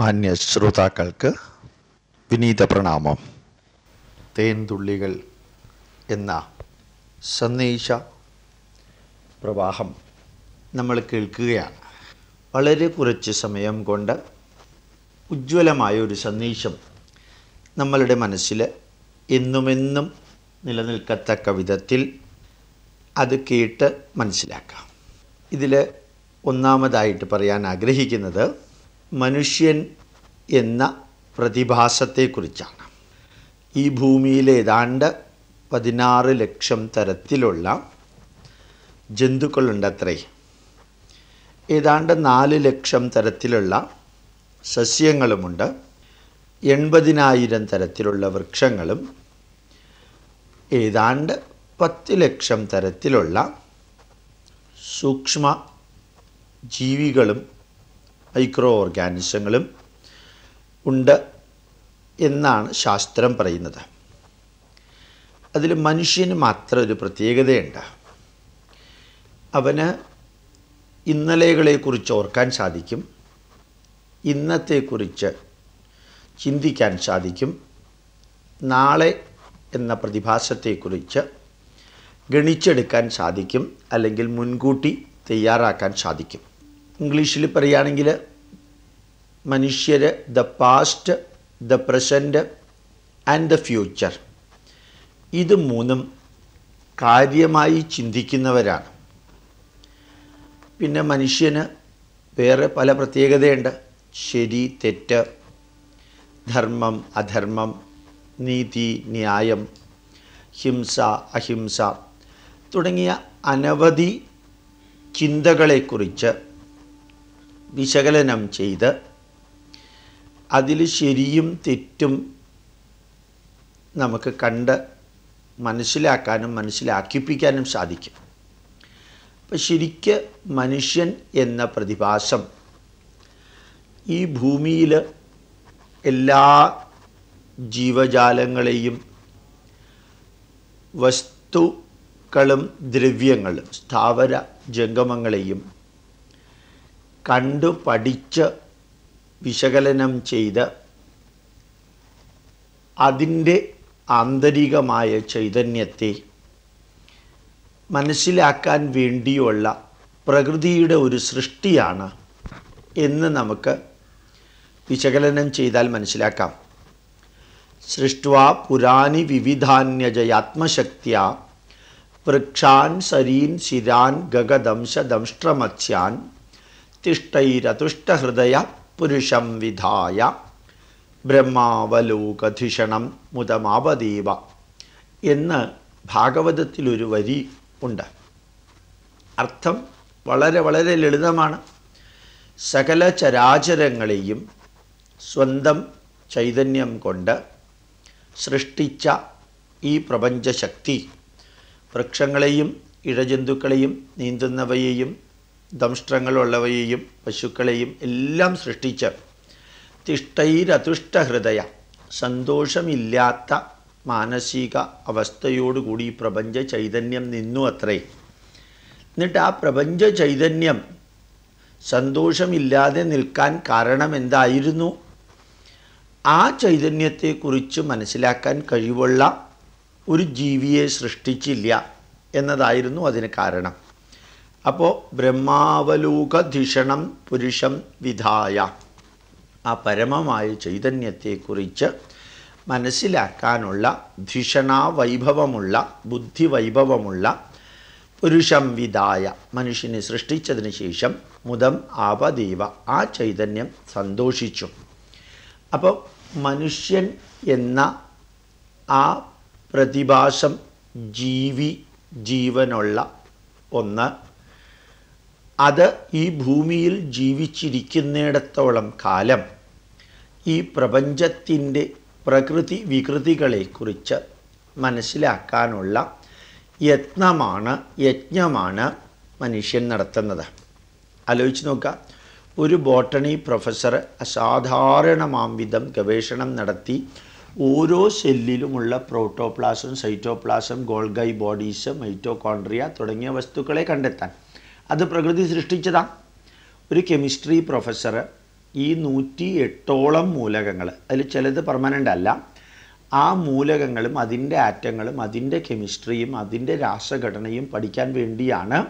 മാന്യ ശ്രോതാക്കൾക്ക് വിനീത പ്രണാമം. തേൻതുള്ളികൾ എന്ന സന്ദേശ പ്രവാഹം നമ്മൾ കേൾക്കുകയാണ്. വളരെ കുറച്ച് സമയം കൊണ്ട് ഉജ്ജ്വലമായ ഒരു സന്ദേശം നമ്മളുടെ മനസ്സിൽ എന്നുമെന്നും നിലനിൽക്കത്തക്ക വിധത്തിൽ അത് കേട്ട് മനസ്സിലാക്കാം. ഇതിൽ ഒന്നാമതായിട്ട് പറയാൻ ആഗ്രഹിക്കുന്നത് മനുഷ്യൻ എന്ന പ്രതിഭാസത്തെക്കുറിച്ചാണ്. ഈ ഭൂമിയിൽ ഏതാണ്ട് പതിനാറ് ലക്ഷം തരത്തിലുള്ള ജന്തുക്കളുണ്ടത്രേ. ഏതാണ്ട് നാല് ലക്ഷം തരത്തിലുള്ള സസ്യങ്ങളുമുണ്ട്. എൺപതിനായിരം തരത്തിലുള്ള വൃക്ഷങ്ങളും ഏതാണ്ട് പത്ത് ലക്ഷം തരത്തിലുള്ള സൂക്ഷ്മ ജീവികളും മൈക്രോ ഓർഗാനിസങ്ങളും ഉണ്ട് എന്നാണ് ശാസ്ത്രം പറയുന്നത്. അതിൽ മനുഷ്യന് മാത്രം ഒരു പ്രത്യേകതയുണ്ട്. അവന് ഇന്നലകളെക്കുറിച്ച് ഓർക്കാൻ സാധിക്കും ഇന്നത്തെക്കുറിച്ച് ചിന്തിക്കാൻ സാധിക്കും നാളെ എന്ന പ്രതിഭാസത്തെക്കുറിച്ച് ഗണിച്ചെടുക്കാൻ സാധിക്കും അല്ലെങ്കിൽ മുൻകൂട്ടി തയ്യാറാക്കാൻ സാധിക്കും. ഇംഗ്ലീഷിൽ പറയുകയാണെങ്കിൽ മനുഷ്യർ the past the present and the future ഇത് മൂന്നും കാര്യമായി ചിന്തിക്കുന്നവരാണ്. പിന്നെ മനുഷ്യന് വേറെ പല പ്രത്യേകതയുണ്ട്. ശരി തെറ്റ് ധർമ്മം അധർമ്മം നീതി ന്യായം ഹിംസ അഹിംസ തുടങ്ങിയ അനവധി ചിന്തകളെക്കുറിച്ച് വിശകലനം ചെയ്ത് അതിൽ ശരിയും തെറ്റും നമുക്ക് കണ്ട് മനസ്സിലാക്കാനും മനസ്സിലാക്കിപ്പിക്കാനും സാധിക്കും. അപ്പം ശരിക്ക് മനുഷ്യൻ എന്ന പ്രതിഭാസം ഈ ഭൂമിയിൽ എല്ലാ ജീവജാലങ്ങളെയും വസ്തുക്കളും ദ്രവ്യങ്ങളും സ്ഥാവര ജംഗമങ്ങളെയും കണ്ടു പഠിച്ച് വിശകലനം ചെയ്ത് അതിന്റെ ആന്തരികമായ ചൈതന്യത്തെ മനസ്സിലാക്കാൻ വേണ്ടിയുള്ള പ്രകൃതിയുടെ ഒരു സൃഷ്ടിയാണ് എന്ന് നമുക്ക് വിശകലനം ചെയ്താൽ മനസ്സിലാക്കാം. സൃഷ്ട്വാ പുരാണി വിവിധാന്യജയാത്മശക്തിയ വൃക്ഷാൻ സരീൻ ശിരാൻ ഗഗദംശ ദംഷ്ട്രമത്സ്യാൻ തിഷ്ടൈരതുഷ്ടഹൃദയ പുരുഷം വിധായ. ബ്രഹ്മാവലോകധിഷണം മുതമാവദേവ എന്ന് ഭാഗവതത്തിലൊരു വരി ഉണ്ട്. അർത്ഥം വളരെ വളരെ ലളിതമാണ്. സകല ചരാചരങ്ങളെയും സ്വന്തം ചൈതന്യം കൊണ്ട് സൃഷ്ടിച്ച ഈ പ്രപഞ്ചശക്തി. വൃക്ഷങ്ങളെയും ഇഴജന്തുക്കളെയും നീന്തുന്നവയെയും ദംഷ്ട്രങ്ങളുള്ളവയെയും പശുക്കളെയും എല്ലാം സൃഷ്ടിച്ച് തിഷ്ടൈരതുഷ്ടഹൃദയ സന്തോഷമില്ലാത്ത മാനസിക അവസ്ഥയോടുകൂടി പ്രപഞ്ച ചൈതന്യം നിന്നു അത്രേ. എന്നിട്ട് ആ പ്രപഞ്ച ചൈതന്യം സന്തോഷമില്ലാതെ നിൽക്കാൻ കാരണം എന്തായിരുന്നു? ആ ചൈതന്യത്തെക്കുറിച്ച് മനസ്സിലാക്കാൻ കഴിവുള്ള ഒരു ജീവിയെ സൃഷ്ടിച്ചില്ല എന്നതായിരുന്നു അതിന് കാരണം. അപ്പോൾ ബ്രഹ്മാവലോകധിഷണം പുരുഷം വിധായ. ആ പരമമായ ചൈതന്യത്തെക്കുറിച്ച് മനസ്സിലാക്കാനുള്ള ധിഷണാവൈഭവമുള്ള ബുദ്ധിവൈഭവമുള്ള പുരുഷം വിധായ. മനുഷ്യനെ സൃഷ്ടിച്ചതിന് ശേഷം മുതം ആപദൈവ. ആ ചൈതന്യം സന്തോഷിച്ചു. അപ്പോൾ മനുഷ്യൻ എന്ന ആ പ്രതിഭാസം ജീവി ജീവനുള്ള ഒന്ന് അത് ഈ ഭൂമിയിൽ ജീവിച്ചിരിക്കുന്നിടത്തോളം കാലം ഈ പ്രപഞ്ചത്തിന്റെ പ്രകൃതി വികൃതികളെക്കുറിച്ച് മനസ്സിലാക്കാനുള്ള യത്നമാണ് യജ്ഞമാണ് മനുഷ്യൻ നടത്തുന്നത്. ആലോചിച്ച് നോക്കുക. ഒരു ബോട്ടണി പ്രൊഫസർ അസാധാരണമാം വിധം ഗവേഷണം നടത്തി ഓരോ സെല്ലിലുമുള്ള protoplasm cytoplasm Golgi bodies mitochondria തുടങ്ങിയ വസ്തുക്കളെ കണ്ടെത്താൻ. അത് പ്രകൃതി സൃഷ്ടിച്ചതാണ് ഒരു കെമിസ്ട്രി പ്രൊഫസർ ഈ നൂറ്റി എട്ടോളം മൂലകങ്ങൾ അതിൽ ചിലത് പെർമനന്റ് അല്ല ആ മൂലകങ്ങളും അതിന്റെ ആറ്റങ്ങളും അതിന്റെ കെമിസ്ട്രിയും അതിന്റെ രാസഘടനയും പഠിക്കാൻ വേണ്ടിയാണ്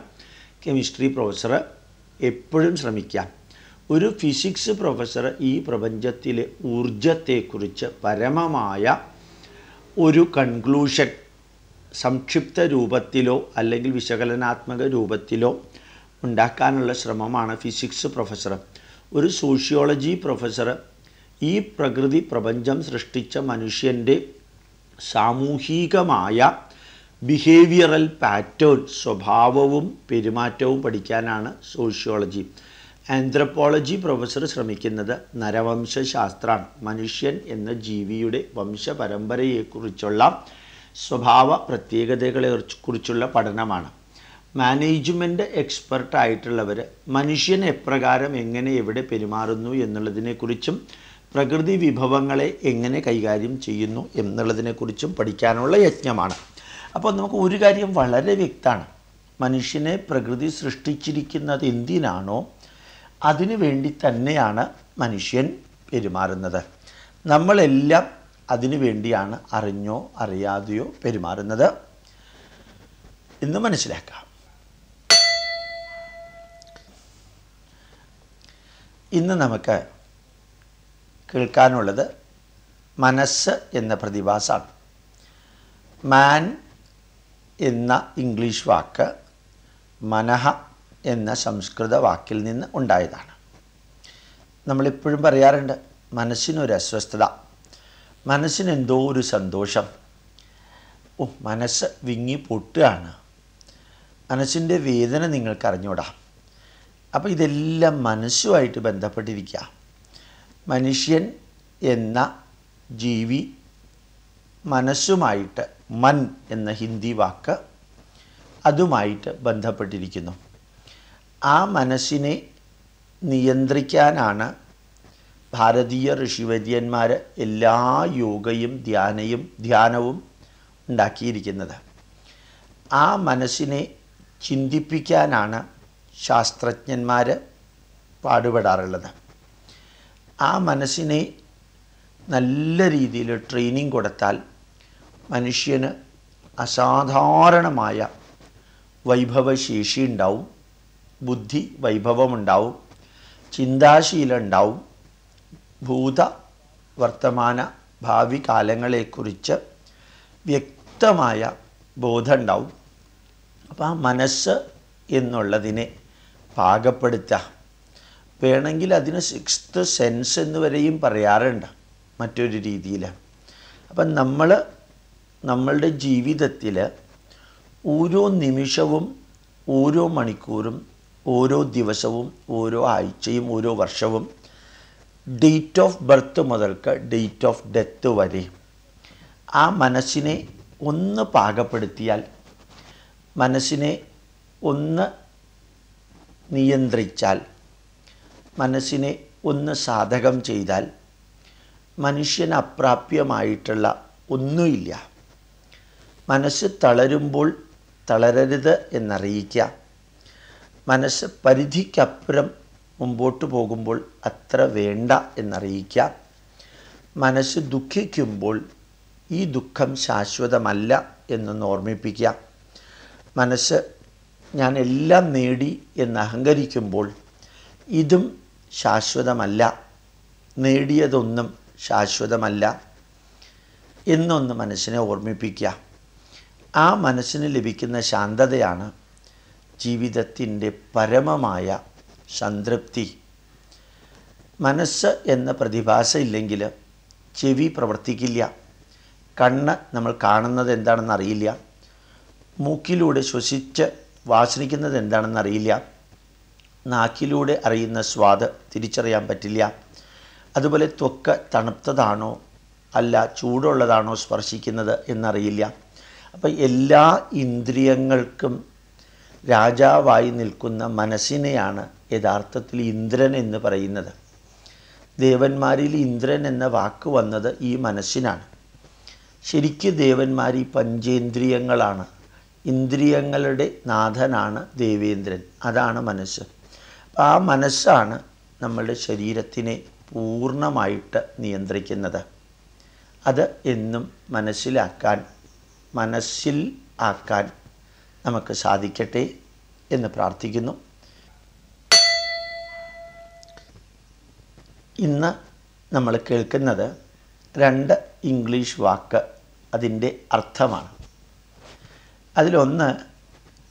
കെമിസ്ട്രി പ്രൊഫസർ എപ്പോഴും ശ്രമിക്കുക. ഒരു ഫിസിക്സ് പ്രൊഫസർ ഈ പ്രപഞ്ചത്തിലെ ഊർജത്തെക്കുറിച്ച് പരമമായ ഒരു കൺക്ലൂഷൻ സംക്ഷിപ്ത രൂപത്തിലോ അല്ലെങ്കിൽ വിശകലനാത്മക രൂപത്തിലോ ഉണ്ടാക്കാനുള്ള ശ്രമമാണ് ഫിസിക്സ് പ്രൊഫസർ. ഒരു സോഷ്യോളജി പ്രൊഫസർ ഈ പ്രകൃതി പ്രപഞ്ചം സൃഷ്ടിച്ച മനുഷ്യന്റെ സാമൂഹികമായ ബിഹേവിയറൽ പാറ്റേൺ സ്വഭാവവും പെരുമാറ്റവും പഠിക്കാനാണ് സോഷ്യോളജി. ആന്ത്രപ്പോളജി പ്രൊഫസർ ശ്രമിക്കുന്നത് നരവംശാസ്ത്രമാണ് മനുഷ്യൻ എന്ന ജീവിയുടെ വംശപരമ്പരയെക്കുറിച്ചുള്ള സ്വഭാവ പ്രത്യേകതകളെ കുറിച്ചുള്ള പഠനമാണ്. മാനേജ്മെന്റ് എക്സ്പെർട്ട് ആയിട്ടുള്ളവർ മനുഷ്യൻ എപ്രകാരം എങ്ങനെ എവിടെ പെരുമാറുന്നു എന്നുള്ളതിനെക്കുറിച്ചും പ്രകൃതി വിഭവങ്ങളെ എങ്ങനെ കൈകാര്യം ചെയ്യുന്നു എന്നുള്ളതിനെക്കുറിച്ചും പഠിക്കാനുള്ള യജ്ഞമാണ്. അപ്പോൾ നമുക്ക് ഒരു കാര്യം വളരെ വ്യക്തമാണ്. മനുഷ്യനെ പ്രകൃതി സൃഷ്ടിച്ചിരിക്കുന്നത് എന്തിനാണോ അതിനു വേണ്ടി തന്നെയാണ് മനുഷ്യൻ പെരുമാറുന്നത്. നമ്മളെല്ലാം അതിനു വേണ്ടിയാണ് അറിഞ്ഞോ അറിയാതെയോ പെരുമാറുന്നത് എന്ന് മനസ്സിലാക്കാം. ഇന്ന് നമുക്ക് കേൾക്കാനുള്ളത് മനസ്സ് എന്ന പ്രതിഭാസമാണ് മാൻ എന്ന ഇംഗ്ലീഷ് വാക്ക് മനഃ എന്ന സംസ്കൃത വാക്കിൽ നിന്ന് ഉണ്ടായതാണ്. നമ്മളിപ്പോഴും പറയാറുണ്ട് മനസ്സിനൊരു അസ്വസ്ഥത മനസ്സിന് എന്തോ ഒരു സന്തോഷം. ഓ മനസ്സ് വിങ്ങി പൊട്ടുകയാണ്. മനസ്സിന്റെ വേദന നിങ്ങൾക്ക് അറിഞ്ഞൂടാ അപ്പോൾ ഇതെല്ലാം മനസ്സുമായിട്ട് ബന്ധപ്പെട്ടിരിക്കുക മനുഷ്യൻ എന്ന ജീവി മനസ്സുമായിട്ട് മൻ എന്ന ഹിന്ദി വാക്ക് അതുമായിട്ട് ബന്ധപ്പെട്ടിരിക്കുന്നു. ആ മനസ്സിനെ നിയന്ത്രിക്കാനാണ് ഭാരതീയ ഋഷിവര്യന്മാർ എല്ലാ യോഗയും ധ്യാനയും ധ്യാനവും ഉണ്ടാക്കിയിരിക്കുന്നത്. ആ മനസ്സിനെ ചിന്തിപ്പിക്കാനാണ് ശാസ്ത്രജ്ഞന്മാർ പാടുപെടാറുള്ളത്. ആ മനസ്സിനെ നല്ല രീതിയിൽ ട്രെയിനിങ് കൊടുത്താൽ മനുഷ്യന് അസാധാരണമായ വൈഭവശേഷി ഉണ്ടാവും ബുദ്ധി വൈഭവമുണ്ടാവും ചിന്താശീലം ഉണ്ടാവും. ഭൂത വർത്തമാന ഭാവി കാലങ്ങളെക്കുറിച്ച് വ്യക്തമായ ബോധമുണ്ടാവും അപ്പോൾ ആ മനസ്സ് എന്നുള്ളതിനെ പാകപ്പെടുത്തുക വേണമെങ്കിൽ അതിന് സിക്സ്ത് സെൻസ് എന്ന് വരെയും പറയാറുണ്ട് മറ്റൊരു രീതിയിൽ അപ്പം നമ്മൾ നമ്മളുടെ ജീവിതത്തിൽ ഓരോ നിമിഷവും ഓരോ മണിക്കൂറും ഓരോ ദിവസവും ഓരോ ആഴ്ചയും ഓരോ വർഷവും ഡേറ്റ് ഓഫ് ബർത്ത് മുതൽക്ക് ഡേറ്റ് ഓഫ് ഡെത്ത് വരെ ആ മനസ്സിനെ ഒന്ന് പാകപ്പെടുത്തിയാൽ മനസ്സിനെ ഒന്ന് നിയന്ത്രിച്ചാൽ മനസ്സിനെ ഒന്ന് സാധകം ചെയ്താൽ മനുഷ്യന് അപ്രാപ്യമായിട്ടുള്ള ഒന്നുമില്ല. മനസ്സ് തളരുമ്പോൾ തളരരുത് എന്നറിയിക്കുക. മനസ്സ് പരിധിക്കപ്പുറം മുമ്പോട്ട് പോകുമ്പോൾ അത്ര വേണ്ട എന്നറിയിക്കുക. മനസ്സ് ദുഃഖിക്കുമ്പോൾ ഈ ദുഃഖം ശാശ്വതമല്ല എന്നൊന്ന് ഓർമ്മിപ്പിക്കുക. മനസ്സ് ഞാൻ എല്ലാം നേടി എന്ന് അഹങ്കരിക്കുമ്പോൾ ഇതും ശാശ്വതമല്ല. നേടിയതൊന്നും ശാശ്വതമല്ല എന്നൊന്ന് മനസ്സിനെ ഓർമ്മിപ്പിക്കുക. ആ മനസ്സിന് ലഭിക്കുന്ന ശാന്തതയാണ് ജീവിതത്തിന്റെ പരമമായ സംതൃപ്തി. മനസ്സ് എന്ന പ്രതിഭാസ ഇല്ലെങ്കിൽ ചെവി പ്രവർത്തിക്കില്ല. കണ്ണ് നമ്മൾ കാണുന്നത് എന്താണെന്ന് അറിയില്ല. മൂക്കിലൂടെ ശ്വസിച്ച് വാസനിക്കുന്നത് എന്താണെന്ന് അറിയില്ല നാക്കിലൂടെ അറിയുന്ന സ്വാദ് തിരിച്ചറിയാൻ പറ്റില്ല. അതുപോലെ ത്വക്ക് തണുത്തതാണോ അല്ല ചൂടുള്ളതാണോ സ്പർശിക്കുന്നത് എന്നറിയില്ല. അപ്പം എല്ലാ ഇന്ദ്രിയങ്ങൾക്കും രാജാവായി നിൽക്കുന്ന മനസ്സിനെയാണ് യഥാർത്ഥത്തിൽ ഇന്ദ്രൻ എന്ന് പറയുന്നത്. ദേവന്മാരിൽ ഇന്ദ്രൻ എന്ന വാക്ക് വന്നത് ഈ മനസ്സിനാണ്. ശരിക്കും ദേവന്മാർ ഈ പഞ്ചേന്ദ്രിയങ്ങളാണ്. ഇന്ദ്രിയങ്ങളുടെ നാഥനാണ് ദേവേന്ദ്രൻ. അതാണ് മനസ്സ്. ആ മനസ്സാണ് നമ്മളുടെ ശരീരത്തിനെ പൂർണമായിട്ട് നിയന്ത്രിക്കുന്നത്. അത് എന്നും മനസ്സിലാക്കാൻ മനസ്സിൽ ആക്കാൻ നമുക്ക് സാധിക്കട്ടെ എന്ന് പ്രാർത്ഥിക്കുന്നു. ഇന്ന് നമ്മൾ കേൾക്കുന്നത് രണ്ട് ഇംഗ്ലീഷ് വാക്ക് അതിന്റെ അർത്ഥമാണ്. അതിലൊന്ന്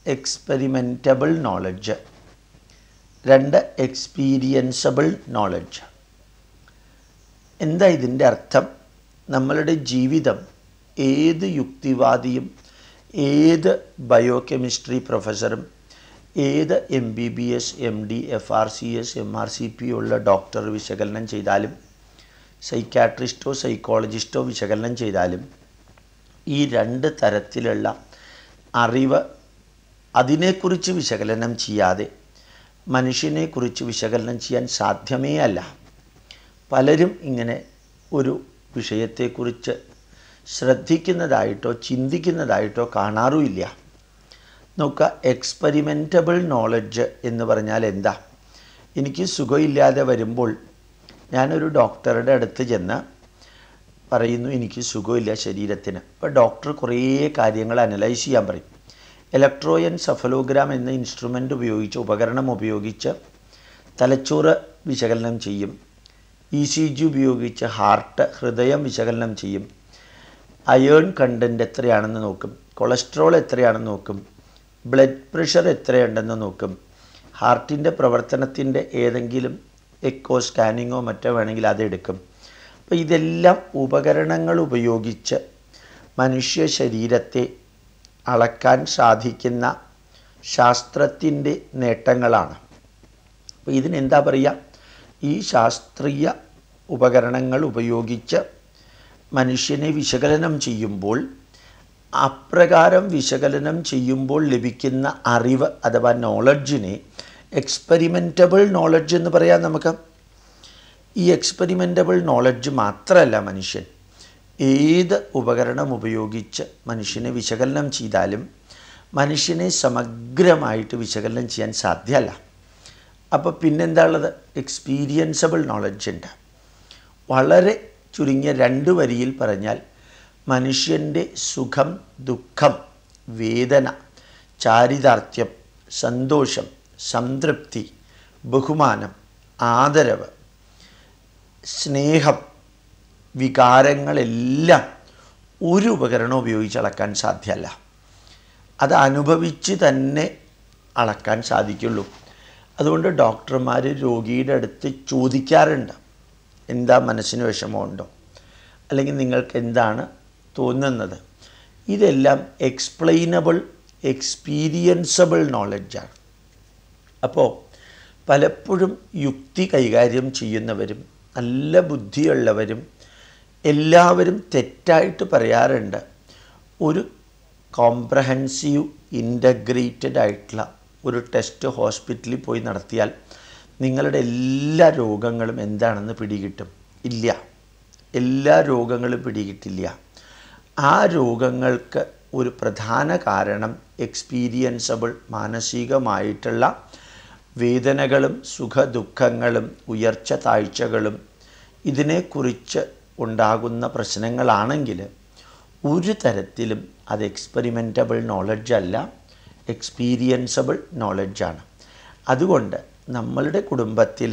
എക്സ്പെരിമെന്റബിൾ നോളജ് രണ്ട് എക്സ്പീരിയൻസബിൾ നോളജ് എന്താ ഇതിന്റെ അർത്ഥം? നമ്മളുടെ ജീവിതം ഏത് യുക്തിവാദിയും ഏത് ബയോ കെമിസ്ട്രി പ്രൊഫസറും ഏത് M B B S M D F R C S M R C P ഉള്ള ഡോക്ടർ വിശകലനം ചെയ്താലും സൈക്കാട്രിസ്റ്റോ സൈക്കോളജിസ്റ്റോ വിശകലനം ചെയ്താലും ഈ രണ്ട് തരത്തിലുള്ള അറിവ് അതിനെക്കുറിച്ച് വിശകലനം ചെയ്യാതെ മനുഷ്യനെക്കുറിച്ച് വിശകലനം ചെയ്യാൻ സാധ്യമേ അല്ല. പലരും ഇങ്ങനെ ഒരു വിഷയത്തെക്കുറിച്ച് ശ്രദ്ധിക്കുന്നതായിട്ടോ ചിന്തിക്കുന്നതായിട്ടോ കാണാറുമില്ല. നോക്കുക എക്സ്പെരിമെന്റബിൾ നോളജ് എന്ന് പറഞ്ഞാൽ എന്താ? എനിക്ക് സുഖമില്ലാതെ വരുമ്പോൾ ഞാനൊരു ഡോക്ടറുടെ അടുത്ത് ചെന്ന് പറയുന്നു എനിക്ക് സുഖമില്ല ശരീരത്തിന്. അപ്പോൾ ഡോക്ടർ കുറേ കാര്യങ്ങൾ അനലൈസ് ചെയ്യാൻ പറയും. ഇലക്ട്രോയൻ സഫലോഗ്രാം എന്ന ഇൻസ്ട്രുമെന്റ് ഉപയോഗിച്ച് ഉപകരണം ഉപയോഗിച്ച് തലച്ചോറ് വിശകലനം ചെയ്യും. ഇ സി ജി ഉപയോഗിച്ച് ഹാർട്ട് ഹൃദയം വിശകലനം ചെയ്യും. അയേൺ കണ്ടന്റ് എത്രയാണെന്ന് നോക്കും. കൊളസ്ട്രോൾ എത്രയാണെന്ന് നോക്കും. ബ്ലഡ് പ്രഷർ എത്രയുണ്ടെന്ന് നോക്കും. ഹാർട്ടിന്റെ പ്രവർത്തനത്തിന്റെ ഏതെങ്കിലും എക്കോ സ്കാനിങ്ങോ മറ്റോ വേണമെങ്കിൽ അതെടുക്കും അപ്പോൾ ഇതെല്ലാം ഉപകരണങ്ങൾ ഉപയോഗിച്ച് മനുഷ്യ ശരീരത്തെ അളക്കാൻ സാധിക്കുന്ന ശാസ്ത്രത്തിന്റെ നേട്ടങ്ങളാണ്. അപ്പോൾ ഇതിനെന്താ പറയുക ഈ ശാസ്ത്രീയ ഉപകരണങ്ങൾ ഉപയോഗിച്ച് മനുഷ്യനെ വിശകലനം ചെയ്യുമ്പോൾ അപ്രകാരം വിശകലനം ചെയ്യുമ്പോൾ ലഭിക്കുന്ന അറിവ് അഥവാ നോളജിനെ എക്സ്പെരിമെന്റബിൾ നോളജ് എന്ന് പറയാം നമുക്ക്. ഈ എക്സ്പെരിമെന്റബിൾ നോളജ് മാത്രമല്ല മനുഷ്യൻ. ഏത് ഉപകരണം ഉപയോഗിച്ച് മനുഷ്യനെ വിശകലനം ചെയ്താലും മനുഷ്യനെ സമഗ്രമായിട്ട് വിശകലനം ചെയ്യാൻ സാധ്യമല്ല. അപ്പോൾ പിന്നെന്താ ഉള്ളത് എക്സ്പീരിയൻസബിൾ നോളജ് ഉണ്ട്. വളരെ ചുരുങ്ങിയ രണ്ട് വരിയിൽ പറഞ്ഞാൽ മനുഷ്യന്റെ സുഖം ദുഃഖം വേദന ചാരിതാർത്ഥ്യം സന്തോഷം സംതൃപ്തി ബഹുമാനം ആദരവ് സ്നേഹം വികാരങ്ങളെല്ലാം ഒരു ഉപകരണം ഉപയോഗിച്ച് അളക്കാൻ സാധ്യമല്ല. അത് അനുഭവിച്ച് തന്നെ അളക്കാൻ സാധിക്കുള്ളൂ. അതുകൊണ്ട് ഡോക്ടർമാർ രോഗിയുടെ അടുത്ത് ചോദിക്കാറുണ്ട്. എന്താ മനസ്സിന് വിഷമമുണ്ടോ? അല്ലെങ്കിൽ നിങ്ങൾക്ക് എന്താണ് തോന്നുന്നത്? ഇതെല്ലാം എക്സ്പ്ലെയിനബിൾ എക്സ്പീരിയൻസബിൾ നോളജാണ് അപ്പോൾ പലപ്പോഴും യുക്തി കൈകാര്യം ചെയ്യുന്നവരും നല്ല ബുദ്ധിയുള്ളവരും എല്ലാവരും തെറ്റായിട്ട് പറയാറുണ്ട്. ഒരു കോംപ്രഹെൻസീവ് ഇന്റഗ്രേറ്റഡ് ആയിട്ടുള്ള ഒരു ടെസ്റ്റ് ഹോസ്പിറ്റലിൽ പോയി നടത്തിയാൽ നിങ്ങളുടെ എല്ലാ രോഗങ്ങളും എന്താണെന്ന് പിടികിട്ടും? ഇല്ല. എല്ലാ രോഗങ്ങളും പിടികിട്ടില്ല. ആ രോഗങ്ങൾക്ക് ഒരു പ്രധാന കാരണം എക്സ്പീരിയൻസബിൾ മാനസികമായിട്ടുള്ള വേദനകളും സുഖദുഃഖങ്ങളും ഉയർച്ച താഴ്ചകളും ഇതിനെക്കുറിച്ച് ഉണ്ടാകുന്ന പ്രശ്നങ്ങളാണെങ്കിൽ ഒരു തരത്തിലും അത് എക്സ്പെരിമെന്റബിൾ നോളജ് അല്ല എക്സ്പീരിയൻസബിൾ നോളജാണ് അതുകൊണ്ട് നമ്മളുടെ കുടുംബത്തിൽ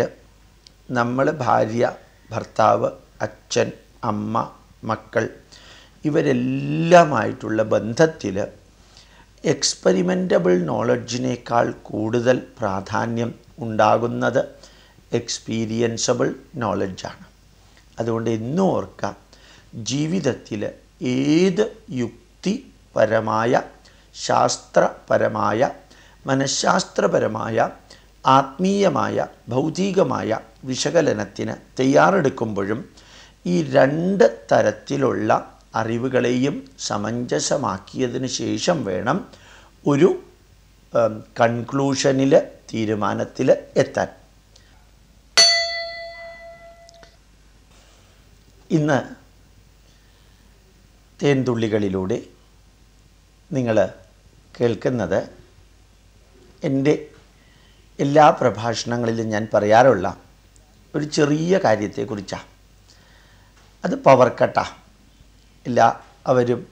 നമ്മൾ ഭാര്യ ഭർത്താവ് അച്ഛൻ അമ്മ മക്കൾ ഇവരെല്ലാമായിട്ടുള്ള ബന്ധത്തിൽ എക്സ്പെരിമെന്റബിൾ നോളജിനേക്കാൾ കൂടുതൽ പ്രാധാന്യം ഉണ്ടാകുന്നത് എക്സ്പീരിയൻസബിൾ നോളജാണ് അതുകൊണ്ട് എന്നും ഓർക്കാം ജീവിതത്തിൽ ഏത് യുക്തിപരമായ ശാസ്ത്രപരമായ മനഃശാസ്ത്രപരമായ ആത്മീയമായ ഭൗതികമായ വിശകലനത്തിന് തയ്യാറെടുക്കുമ്പോഴും ഈ രണ്ട് തരത്തിലുള്ള അറിവുകളെയും സമഞ്ജസമാക്കിയതിന് ശേഷം വേണം ഒരു കൺക്ലൂഷനിൽ തീരുമാനത്തിൽ എത്താൻ. ഇന്ന് തേൻതുള്ളികളിലൂടെ നിങ്ങൾ കേൾക്കുന്നത് എന്റെ എല്ലാ പ്രഭാഷണങ്ങളിലും ഞാൻ പറയാറുള്ള ഒരു ചെറിയ കാര്യത്തെക്കുറിച്ചാണ് അത് പവർ കട്ടാണ് എല്ലാവരും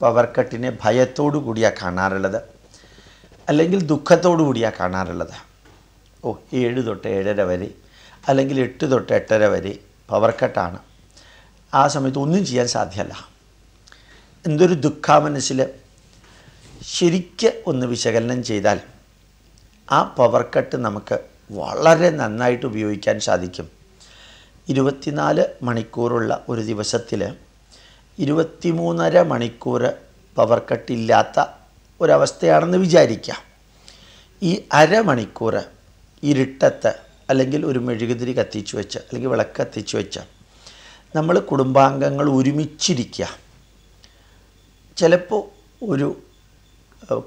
പവർ കട്ടിനെ ഭയത്തോടു കൂടിയാണ് കാണാറുള്ളത്. അല്ലെങ്കിൽ ദുഃഖത്തോടു കൂടിയാണ് കാണാറുള്ളത്. ഓ ഏഴ് തൊട്ട് ഏഴര വരെ അല്ലെങ്കിൽ എട്ട് തൊട്ട് എട്ടര വരെ പവർ കട്ടാണ് ആ സമയത്ത് ഒന്നും ചെയ്യാൻ സാധ്യമല്ല. എന്തൊരു ദുഃഖ മനസ്സിൽ ശരിക്ക് ഒന്ന് വിശകലനം ചെയ്താൽ ആ പവർ കട്ട് നമുക്ക് വളരെ നന്നായിട്ട് ഉപയോഗിക്കാൻ സാധിക്കും. ഇരുപത്തിനാല് മണിക്കൂറുള്ള ഒരു ദിവസത്തിൽ ഇരുപത്തിമൂന്നര മണിക്കൂർ പവർ കട്ടില്ലാത്ത ഒരവസ്ഥയാണെന്ന് വിചാരിക്കാം. ഈ അരമണിക്കൂർ ഇരുട്ടത്ത് അല്ലെങ്കിൽ ഒരു മെഴുകുതിരി കത്തിച്ചു വെച്ച് അല്ലെങ്കിൽ വിളക്ക് കത്തിച്ചു വെച്ച് നമ്മൾ കുടുംബാംഗങ്ങൾ ഒരുമിച്ചിരിക്കുക. ചിലപ്പോൾ ഒരു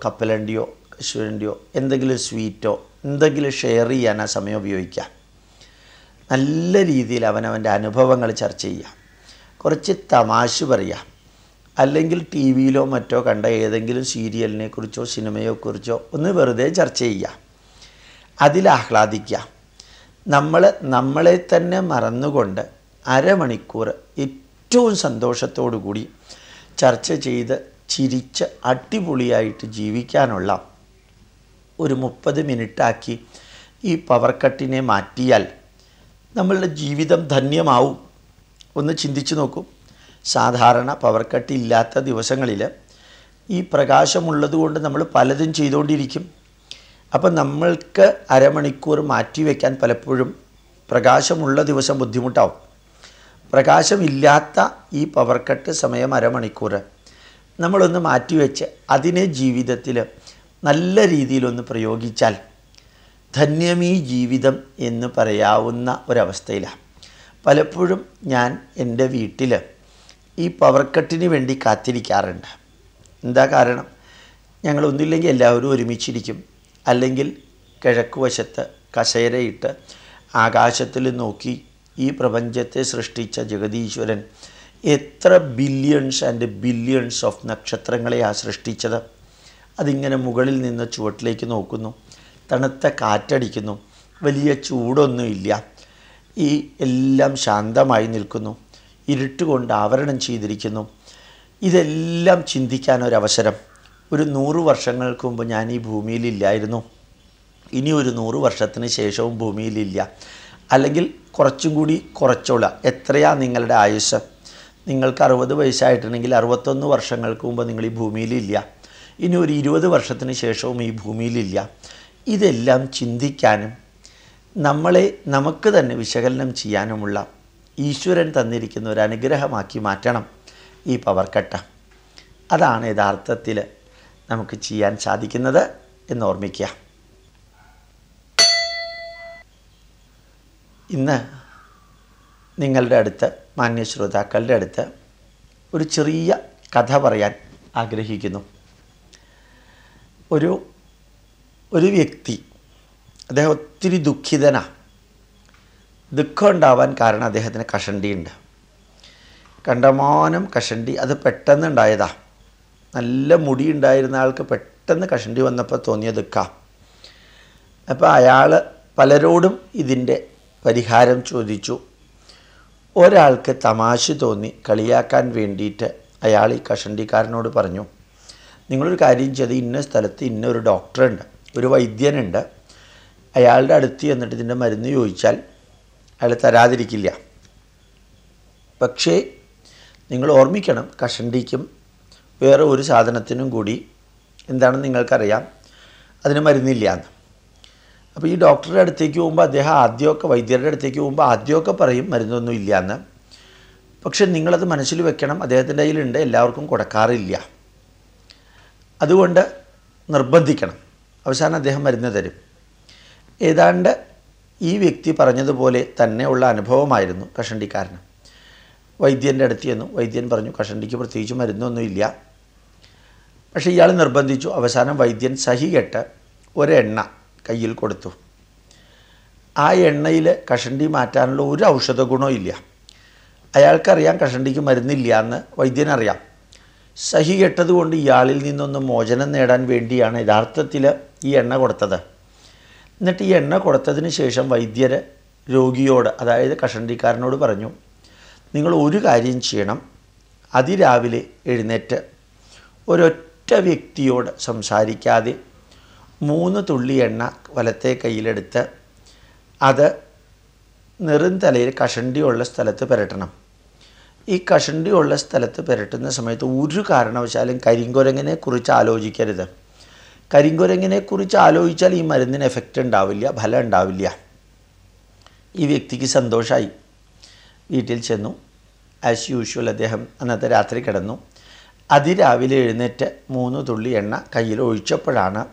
കപ്പലണ്ടിയോ കശുവണ്ടിയോ എന്തെങ്കിലും സ്വീറ്റോ എന്തെങ്കിലും ഷെയർ ചെയ്യാൻ ആ സമയം ഉപയോഗിക്കാം. നല്ല രീതിയിൽ അവനവന്റെ അനുഭവങ്ങൾ ചർച്ച ചെയ്യുക കുറച്ച് തമാശ പറയുക അല്ലെങ്കിൽ ടി വിയിലോ മറ്റോ കണ്ട ഏതെങ്കിലും സീരിയലിനെ കുറിച്ചോ സിനിമയോ കുറിച്ചോ ഒന്ന് വെറുതെ ചർച്ച ചെയ്യുക. അതിൽ ആഹ്ലാദിക്കാം നമ്മൾ നമ്മളെ തന്നെ മറന്നുകൊണ്ട് അരമണിക്കൂർ ഏറ്റവും സന്തോഷത്തോടു കൂടി ചർച്ച ചെയ്ത് ചിരിച്ച് അടിപൊളിയായിട്ട് ജീവിക്കാനുള്ള ഒരു മുപ്പത് മിനിറ്റാക്കി ഈ പവർ കട്ടിനെ മാറ്റിയാൽ നമ്മളുടെ ജീവിതം ധന്യമാവും. ഒന്ന് ചിന്തിച്ചു നോക്കും. സാധാരണ പവർ കട്ട് ഇല്ലാത്ത ദിവസങ്ങളിൽ ഈ പ്രകാശമുള്ളത് കൊണ്ട് നമ്മൾ പലതും ചെയ്തുകൊണ്ടിരിക്കും. അപ്പം നമ്മൾക്ക് അരമണിക്കൂർ മാറ്റി വയ്ക്കാൻ പലപ്പോഴും പ്രകാശമുള്ള ദിവസം ബുദ്ധിമുട്ടാവും. പ്രകാശമില്ലാത്ത ഈ പവർ കട്ട് സമയം അരമണിക്കൂർ. നമ്മളൊന്ന് മാറ്റിവെച്ച് അതിനെ ജീവിതത്തിൽ നല്ല രീതിയിലൊന്ന് പ്രയോഗിച്ചാൽ ധന്യമീ ജീവിതം എന്ന് പറയാവുന്ന ഒരവസ്ഥയിലാണ് പലപ്പോഴും ഞാൻ എന്റെ വീട്ടിൽ ഈ പവർ കട്ടിന് വേണ്ടി കാത്തിരിക്കാറുണ്ട്. എന്താ കാരണം? ഞങ്ങൾ ഒന്നില്ലെങ്കിൽ എല്ലാവരും ഒരുമിച്ചിരിക്കും. അല്ലെങ്കിൽ കിഴക്ക് വശത്ത് കസേരയിട്ട് ആകാശത്തിൽ നോക്കി ഈ പ്രപഞ്ചത്തെ സൃഷ്ടിച്ച ജഗതീശ്വരൻ എത്ര ബില്യൺസ് ആൻഡ് ബില്യൺസ് ഓഫ് നക്ഷത്രങ്ങളെയാണ് സൃഷ്ടിച്ചത്. അതിങ്ങനെ മുകളിൽ നിന്ന് ചുവട്ടിലേക്ക് നോക്കുന്നു. തണുത്ത കാറ്റടിക്കുന്നു. വലിയ ചൂടൊന്നുമില്ല. ഈ എല്ലാം ശാന്തമായി നിൽക്കുന്നു. ഇരുട്ടുകൊണ്ട് ആവരണം ചെയ്തിരിക്കുന്നു. ഇതെല്ലാം ചിന്തിക്കാൻ ഒരവസരം ഒരു നൂറ് വർഷങ്ങൾക്ക് മുമ്പ് ഞാൻ ഈ ഭൂമിയിലില്ലായിരുന്നു. ഇനി ഒരു നൂറ് വർഷത്തിന് ശേഷവും ഭൂമിയിലില്ല. അല്ലെങ്കിൽ കുറച്ചും കൂടി കുറച്ചോളാം. എത്രയാ നിങ്ങളുടെ ആയുസ് നിങ്ങൾക്ക് അറുപത് വയസ്സായിട്ടുണ്ടെങ്കിൽ അറുപത്തൊന്ന് വർഷങ്ങൾക്ക് മുമ്പ് നിങ്ങൾ ഈ ഭൂമിയിലില്ല. ഇനി ഒരു ഇരുപത് വർഷത്തിന് ശേഷവും ഈ ഭൂമിയിലില്ല. ഇതെല്ലാം ചിന്തിക്കാനും നമ്മളെ നമുക്ക് തന്നെ വിശകലനം ചെയ്യാനുമുള്ള ഈശ്വരൻ തന്നിരിക്കുന്ന ഒരു അനുഗ്രഹമാക്കി മാറ്റണം ഈ പവർ കട്ട അതാണ് യഥാർത്ഥത്തിൽ നമുക്ക് ചെയ്യാൻ സാധിക്കുന്നത് എന്ന് ഓർമ്മിക്കുക. ഇന്ന് നിങ്ങളുടെ അടുത്ത് മാന്യ ശ്രോതാക്കളുടെ അടുത്ത് ഒരു ചെറിയ കഥ പറയാൻ ആഗ്രഹിക്കുന്നു. ഒരു ഒരു വ്യക്തി അദ്ദേഹം ഒത്തിരി ദുഃഖിതനാണ് ദുഃഖം ഉണ്ടാവാൻ കാരണം അദ്ദേഹത്തിന് കഷണ്ടിയുണ്ട് കണ്ടമാനം കഷണ്ടി അത് പെട്ടെന്ന് ഉണ്ടായതാ. നല്ല മുടി ഉണ്ടായിരുന്ന ആൾക്ക് പെട്ടെന്ന് കഷണ്ടി വന്നപ്പോൾ തോന്നിയ ദുഃഖം. അപ്പോൾ അയാൾ പലരോടും ഇതിന്റെ പരിഹാരം ചോദിച്ചു. ഒരാൾക്ക് തമാശ തോന്നി കളിയാക്കാൻ വേണ്ടിയിട്ട് അയാൾ ഈ കഷണ്ടിക്കാരനോട് പറഞ്ഞു നിങ്ങളൊരു കാര്യം ചെയ്ത് ഇന്ന സ്ഥലത്ത് ഇന്ന ഒരു ഡോക്ടറുണ്ട് ഒരു വൈദ്യനുണ്ട് അയാളുടെ അടുത്ത് ചെന്നിട്ട് ഇതിന്റെ മരുന്ന് ചോദിച്ചാൽ അയാൾ തരാതിരിക്കില്ല. പക്ഷേ നിങ്ങൾ ഓർമ്മിക്കണം കഷണ്ടിക്കും വേറെ ഒരു സാധനത്തിനും കൂടി എന്താണെന്ന് നിങ്ങൾക്കറിയാം. അതിന് മരുന്നില്ല എന്ന് അപ്പോൾ ഈ ഡോക്ടറുടെ അടുത്തേക്ക് പോകുമ്പോൾ അദ്ദേഹം ആദ്യമൊക്കെ വൈദ്യരുടെ അടുത്തേക്ക് പോകുമ്പോൾ ആദ്യമൊക്കെ പറയും മരുന്നൊന്നും ഇല്ല എന്ന് പക്ഷെ നിങ്ങളത് മനസ്സിൽ വെക്കണം അദ്ദേഹത്തിന്റെ കയ്യിലുണ്ട് എല്ലാവർക്കും കൊടുക്കാറില്ല. അതുകൊണ്ട് നിർബന്ധിക്കണം. അവസാനം അദ്ദേഹം മരുന്ന് തരും. ഏതാണ്ട് ഈ വ്യക്തി പറഞ്ഞതുപോലെ തന്നെയുള്ള അനുഭവമായിരുന്നു കഷണ്ടിക്കാരന്. വൈദ്യന്റെ അടുത്ത് ചെന്നു. വൈദ്യൻ പറഞ്ഞു കഷണ്ടിക്ക് പ്രത്യേകിച്ച് മരുന്നൊന്നുമില്ല. പക്ഷേ ഇയാൾ നിർബന്ധിച്ചു. അവസാനം വൈദ്യൻ സഹി കെട്ട് ഒരെണ്ണ കയ്യിൽ കൊടുത്തു. ആ എണ്ണയിൽ കഷണ്ടി മാറ്റാനുള്ള ഒരു ഔഷധ ഗുണവും ഇല്ല. അയാൾക്കറിയാം കഷണ്ടിക്ക് മരുന്നില്ല എന്ന് വൈദ്യനറിയാം. സഹി കെട്ടതുകൊണ്ട് ഇയാളിൽ നിന്നൊന്ന് മോചനം നേടാൻ വേണ്ടിയാണ് യഥാർത്ഥത്തിൽ ഈ എണ്ണ കൊടുത്തത്. എന്നിട്ട് ഈ എണ്ണ കൊടുത്തതിന് ശേഷം വൈദ്യർ രോഗിയോട് അതായത് കഷണ്ടിക്കാരനോട് പറഞ്ഞു നിങ്ങൾ ഒരു കാര്യം ചെയ്യണം. അതിരാവിലെ എഴുന്നേറ്റ് ഒരൊറ്റ വ്യക്തിയോട് സംസാരിക്കാതെ മൂന്ന് തുള്ളി എണ്ണ വലത്തെ കയ്യിലെടുത്ത് അത് നെറുന്തലയിൽ കഷണ്ടിയുള്ള സ്ഥലത്ത് പുരട്ടണം. ഈ കഷണ്ടിയുള്ള സ്ഥലത്ത് പുരട്ടുന്ന സമയത്ത് ഒരു കാരണവശാലും കരിങ്കുരങ്ങിനെ കുറിച്ച് ആലോചിക്കരുത്. കരിങ്കുരങ്ങിനെ കുറിച്ച് ആലോചിച്ചാൽ ഈ മരുന്നിന് എഫക്റ്റ് ഉണ്ടാവില്ല ഫലം ഉണ്ടാവില്ല. ഈ വ്യക്തിക്ക് സന്തോഷമായി വീട്ടിൽ ചെന്നു. ആസ് യൂഷ്വൽ അദ്ദേഹം അന്നത്തെ രാത്രി കിടന്നു. അതിരാവിലെ എഴുന്നേറ്റ് മൂന്ന് തുള്ളി എണ്ണ കയ്യിൽ ഒഴിച്ചപ്പോഴാണ്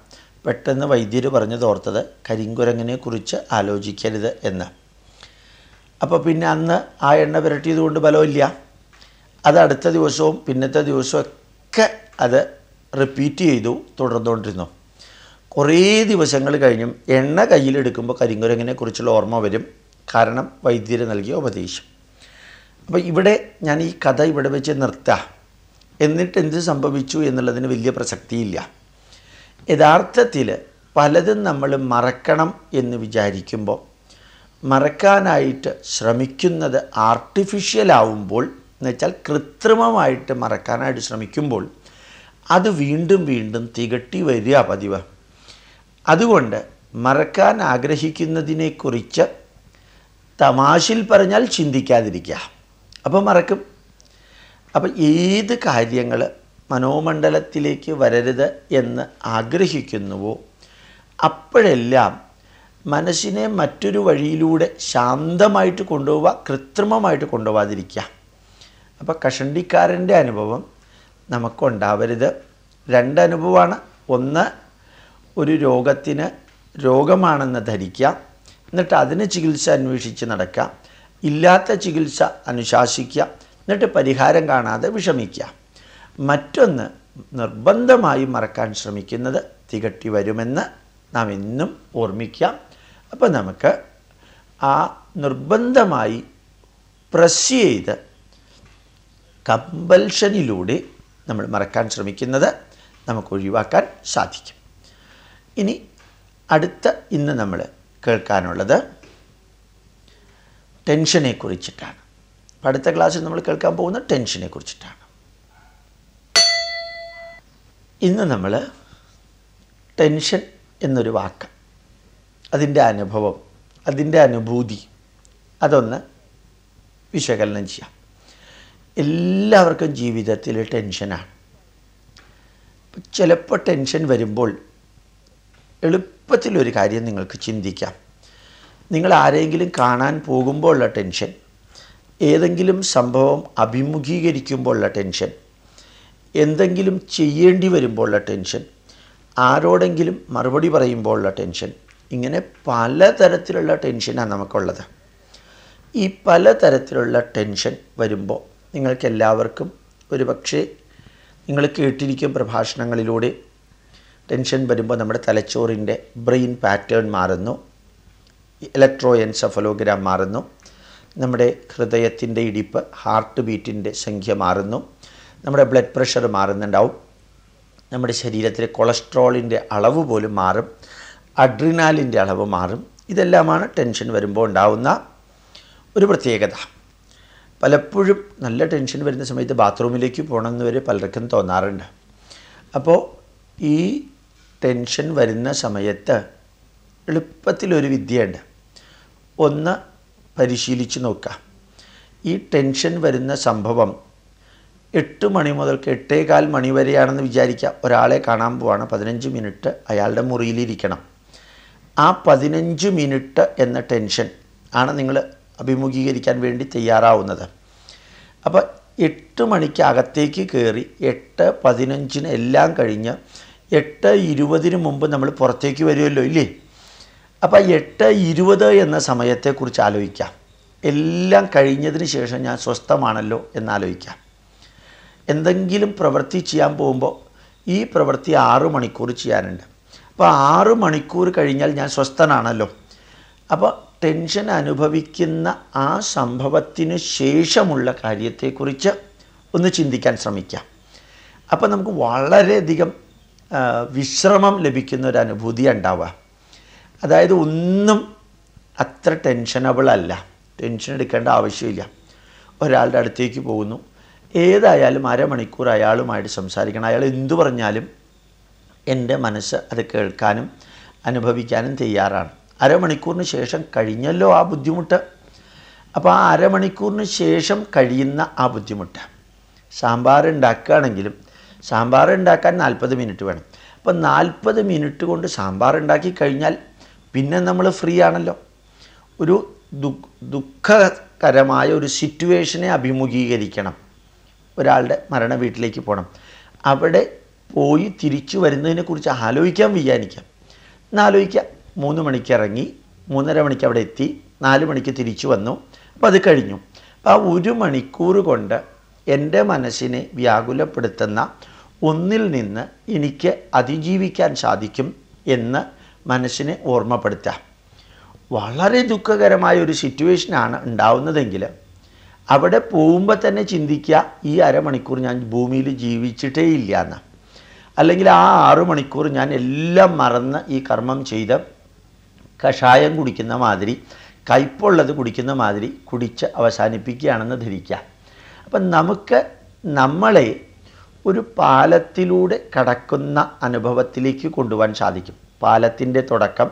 പെട്ടെന്ന് വൈദ്യർ പറഞ്ഞു തോർത്തത് കരിങ്കുരങ്ങിനെ കുറിച്ച് ആലോചിക്കരുത് എന്ന്. അപ്പോൾ പിന്നെ അന്ന് ആ എണ്ണ പുരട്ടിയത് കൊണ്ട് അത് അടുത്ത ദിവസവും പിന്നത്തെ ദിവസവും ഒക്കെ അത് റിപ്പീറ്റ് ചെയ്തു തുടർന്നുകൊണ്ടിരുന്നു. കുറേ ദിവസങ്ങൾ കഴിഞ്ഞും എണ്ണ കയ്യിലെടുക്കുമ്പോൾ കരിങ്കുരങ്ങിനെ കുറിച്ചുള്ള ഓർമ്മ വരും. കാരണം വൈദ്യർ നൽകിയ ഉപദേശം. അപ്പോൾ ഇവിടെ ഞാൻ ഈ കഥ ഇവിടെ വെച്ച് നിർത്താം. എന്നിട്ട് എന്ത് സംഭവിച്ചു എന്നുള്ളതിന് വലിയ പ്രസക്തിയില്ല. യഥാർത്ഥത്തിൽ പലതും നമ്മൾ മറക്കണം എന്ന് വിചാരിക്കുമ്പോൾ മറക്കാനായിട്ട് ശ്രമിക്കുന്നത് ആർട്ടിഫിഷ്യൽ ആവുമ്പോൾ എന്ന് വെച്ചാൽ കൃത്രിമമായിട്ട് മറക്കാനായിട്ട് ശ്രമിക്കുമ്പോൾ അത് വീണ്ടും വീണ്ടും തികട്ടി വരിക പതിവ്. അതുകൊണ്ട് മറക്കാൻ ആഗ്രഹിക്കുന്നതിനെക്കുറിച്ച് തമാശയിൽ പറഞ്ഞാൽ ചിന്തിക്കാതിരിക്കുക. അപ്പോൾ മറക്കും. അപ്പം ഏത് കാര്യങ്ങൾ മനോമണ്ഡലത്തിലേക്ക് വരരുത് എന്ന് ആഗ്രഹിക്കുന്നുവോ അപ്പോഴെല്ലാം മനസ്സിനെ മറ്റൊരു വഴിയിലൂടെ ശാന്തമായിട്ട് കൊണ്ടുപോവുക കൃത്രിമമായിട്ട് കൊണ്ടുപോകാതിരിക്കുക അപ്പോൾ കഷണ്ടിക്കാരന്റെ അനുഭവം നമുക്കുണ്ടാവരുത്. രണ്ടനുഭവമാണ്. ഒന്ന് ഒരു രോഗത്തിന് രോഗമാണെന്ന് ധരിക്കുക. എന്നിട്ട് അതിന് ചികിത്സ അന്വേഷിച്ച് നടക്കുക. ഇല്ലാത്ത ചികിത്സ അനുശാസിക്കുക. എന്നിട്ട് പരിഹാരം കാണാതെ വിഷമിക്കുക. മറ്റൊന്ന് നിർബന്ധമായി മറക്കാൻ ശ്രമിക്കുന്നത് തികട്ടി വരുമെന്ന് നാം എന്നും ഓർമ്മിക്കുക. അപ്പോൾ നമുക്ക് ആ നിർബന്ധമായി പ്രസ് ചെയ്ത് കമ്പൽഷനിലൂടെ നമ്മൾ മറക്കാൻ ശ്രമിക്കുന്നത് നമുക്ക് ഒഴിവാക്കാൻ സാധിക്കും. ഇനി അടുത്ത ഇന്ന് നമ്മൾ കേൾക്കാനുള്ളത് ടെൻഷനെ കുറിച്ചിട്ടാണ് അടുത്ത ക്ലാസ്സിൽ നമ്മൾ കേൾക്കാൻ പോകുന്ന ടെൻഷനെ കുറിച്ചിട്ടാണ് ഇന്ന് നമ്മൾ ടെൻഷൻ എന്നൊരു വാക്ക് അതിന്റെ അനുഭവം അതിന്റെ അനുഭൂതി അതൊന്ന് വിശകലനം ചെയ്യാം. എല്ലാവർക്കും ജീവിതത്തിൽ ടെൻഷനാണ്. ചിലപ്പോൾ ടെൻഷൻ വരുമ്പോൾ എളുപ്പത്തിലൊരു കാര്യം നിങ്ങൾക്ക് ചിന്തിക്കാം. നിങ്ങൾ ആരെങ്കിലും കാണാൻ പോകുമ്പോഴുള്ള ടെൻഷൻ ഏതെങ്കിലും സംഭവം അഭിമുഖീകരിക്കുമ്പോഴുള്ള ടെൻഷൻ എന്തെങ്കിലും ചെയ്യേണ്ടി വരുമ്പോഴുള്ള ടെൻഷൻ ആരോടെങ്കിലും മറുപടി പറയുമ്പോഴുള്ള ടെൻഷൻ ഇങ്ങനെ പലതരത്തിലുള്ള ടെൻഷനാണ് നമുക്കുള്ളത്. ഈ പലതരത്തിലുള്ള ടെൻഷൻ വരുമ്പോൾ നിങ്ങൾക്കെല്ലാവർക്കും ഒരു പക്ഷേ നിങ്ങൾ കേട്ടിരിക്കും പ്രഭാഷണങ്ങളിലൂടെ. ടെൻഷൻ വരുമ്പോൾ നമ്മുടെ തലച്ചോറിന്റെ ബ്രെയിൻ പാറ്റേൺ മാറുന്നു. ഇലക്ട്രോ എൻസഫലോഗ്രാം മാറുന്നു. നമ്മുടെ ഹൃദയത്തിന്റെ ഇടിപ്പ് ഹാർട്ട് ബീറ്റിന്റെ സംഖ്യ മാറുന്നു. നമ്മുടെ ബ്ലഡ് പ്രഷർ മാറുന്നുണ്ടാവും. നമ്മുടെ ശരീരത്തിലെ കൊളസ്ട്രോളിന്റെ അളവ് പോലും മാറും. അഡ്രിനാലിന്റെ അളവ് മാറും. ഇതെല്ലാമാണ് ടെൻഷൻ വരുമ്പോൾ ഉണ്ടാവുന്ന ഒരു പ്രത്യേകത. പലപ്പോഴും നല്ല ടെൻഷൻ വരുന്ന സമയത്ത് ബാത്റൂമിലേക്ക് പോകണമെന്ന് വരെ പലർക്കും തോന്നാറുണ്ട്. അപ്പോൾ ഈ ടെൻഷൻ വരുന്ന സമയത്ത് എളുപ്പത്തിലൊരു വിദ്യയുണ്ട്. ഒന്ന് പരിശീലിച്ച് നോക്കുക. ഈ ടെൻഷൻ വരുന്ന സംഭവം എട്ട് മണി മുതൽക്ക് എട്ടേകാൽ മണി വരെയാണെന്ന് വിചാരിക്കുക. ഒരാളെ കാണാൻ പോവാണ്. പതിനഞ്ച് മിനിറ്റ് അയാളുടെ മുറിയിലിരിക്കണം. ആ പതിനഞ്ച് മിനിറ്റ് എന്ന ടെൻഷൻ ആണ് നിങ്ങൾ അഭിമുഖീകരിക്കാൻ വേണ്ടി തയ്യാറാവുന്നത്. അപ്പോൾ എട്ട് മണിക്ക് അകത്തേക്ക് കയറി എട്ട് പതിനഞ്ചിന് എല്ലാം കഴിഞ്ഞ് എട്ട് ഇരുപതിന് മുമ്പ് നമ്മൾ പുറത്തേക്ക് വരുമല്ലോ ഇല്ലേ? അപ്പോൾ എട്ട് ഇരുപത് എന്ന സമയത്തെക്കുറിച്ച് ആലോചിക്കാം. എല്ലാം കഴിഞ്ഞതിന് ശേഷം ഞാൻ സ്വസ്ഥമാണല്ലോ എന്നാലോചിക്കാം. എന്തെങ്കിലും പ്രവൃത്തി ചെയ്യാൻ പോകുമ്പോൾ ഈ പ്രവൃത്തി ആറ് മണിക്കൂർ ചെയ്യാനുണ്ട്. അപ്പോൾ ആറ് മണിക്കൂർ കഴിഞ്ഞാൽ ഞാൻ സ്വസ്ഥനാണല്ലോ. അപ്പോൾ ടെൻഷൻ അനുഭവിക്കുന്ന ആ സംഭവത്തിന് ശേഷമുള്ള കാര്യത്തെക്കുറിച്ച് ഒന്ന് ചിന്തിക്കാൻ ശ്രമിക്കാം. അപ്പോൾ നമുക്ക് വളരെയധികം വിശ്രമം ലഭിക്കുന്ന ഒരു അനുഭൂതി ഉണ്ടാവുക. അതായത് ഒന്നും അത്ര ടെൻഷനബിൾ അല്ല. ടെൻഷൻ എടുക്കേണ്ട ആവശ്യമില്ല. ഒരാളുടെ അടുത്തേക്ക് പോകുന്നു. ഏതായാലും അരമണിക്കൂർ അയാളുമായിട്ട് സംസാരിക്കണം. അയാൾ എന്തു പറഞ്ഞാലും എന്റെ മനസ്സ് അത് കേൾക്കാനും അനുഭവിക്കാനും തയ്യാറാണ്. അരമണിക്കൂറിന് ശേഷം കഴിഞ്ഞല്ലോ ആ ബുദ്ധിമുട്ട്. അപ്പോൾ ആ അരമണിക്കൂറിന് ശേഷം കഴിയുന്ന ആ ബുദ്ധിമുട്ട്. സാമ്പാർ ഉണ്ടാക്കുകയാണെങ്കിലും സാമ്പാർ ഉണ്ടാക്കാൻ നാൽപ്പത് മിനിറ്റ് വേണം. അപ്പോൾ നാൽപ്പത് മിനിറ്റ് കൊണ്ട് സാമ്പാർ ഉണ്ടാക്കി കഴിഞ്ഞാൽ പിന്നെ നമ്മൾ ഫ്രീ ആണല്ലോ. ഒരു ദുഃഖ ദുഃഖകരമായ ഒരു സിറ്റുവേഷനെ അഭിമുഖീകരിക്കണം. ഒരാളുടെ മരണ വീട്ടിലേക്ക് പോകണം അവിടെ പോയി തിരിച്ചു വരുന്നതിനെക്കുറിച്ച് ആലോചിക്കാൻ വിചാരിക്കാം. എന്നാലോചിക്കാം. മൂന്ന് മണിക്ക് ഇറങ്ങി മൂന്നര മണിക്ക് അവിടെ എത്തി നാല് മണിക്ക് തിരിച്ചു വന്നു. അപ്പോൾ അത് കഴിഞ്ഞു. അപ്പോൾ ആ ഒരു മണിക്കൂർ കൊണ്ട് എന്റെ മനസ്സിനെ വ്യാകുലപ്പെടുത്തുന്ന ഒന്നിൽ നിന്ന് എനിക്ക് അതിജീവിക്കാൻ സാധിക്കും എന്ന് മനസ്സിനെ ഓർമ്മപ്പെടുത്താം വളരെ ദുഃഖകരമായ ഒരു സിറ്റുവേഷനാണ് ഉണ്ടാവുന്നതെങ്കിൽ അവിടെ പോകുമ്പോൾ തന്നെ ചിന്തിക്കുക ഈ അരമണിക്കൂർ ഞാൻ ഭൂമിയിൽ ജീവിച്ചിട്ടേ ഇല്ല എന്ന്. അല്ലെങ്കിൽ ആ ആറു മണിക്കൂർ ഞാൻ എല്ലാം മറന്ന് ഈ കർമ്മം ചെയ്ത് കഷായം കുടിക്കുന്ന മാതിരി കയ്പുള്ളത് കുടിക്കുന്ന മാതിരി കുടിച്ച് അവസാനിപ്പിക്കുകയാണെന്ന് ധരിക്കുക. അപ്പം നമുക്ക് നമ്മളെ ഒരു പാലത്തിലൂടെ കടക്കുന്ന അനുഭവത്തിലേക്ക് കൊണ്ടുപോകാൻ സാധിക്കും. പാലത്തിന്റെ തുടക്കം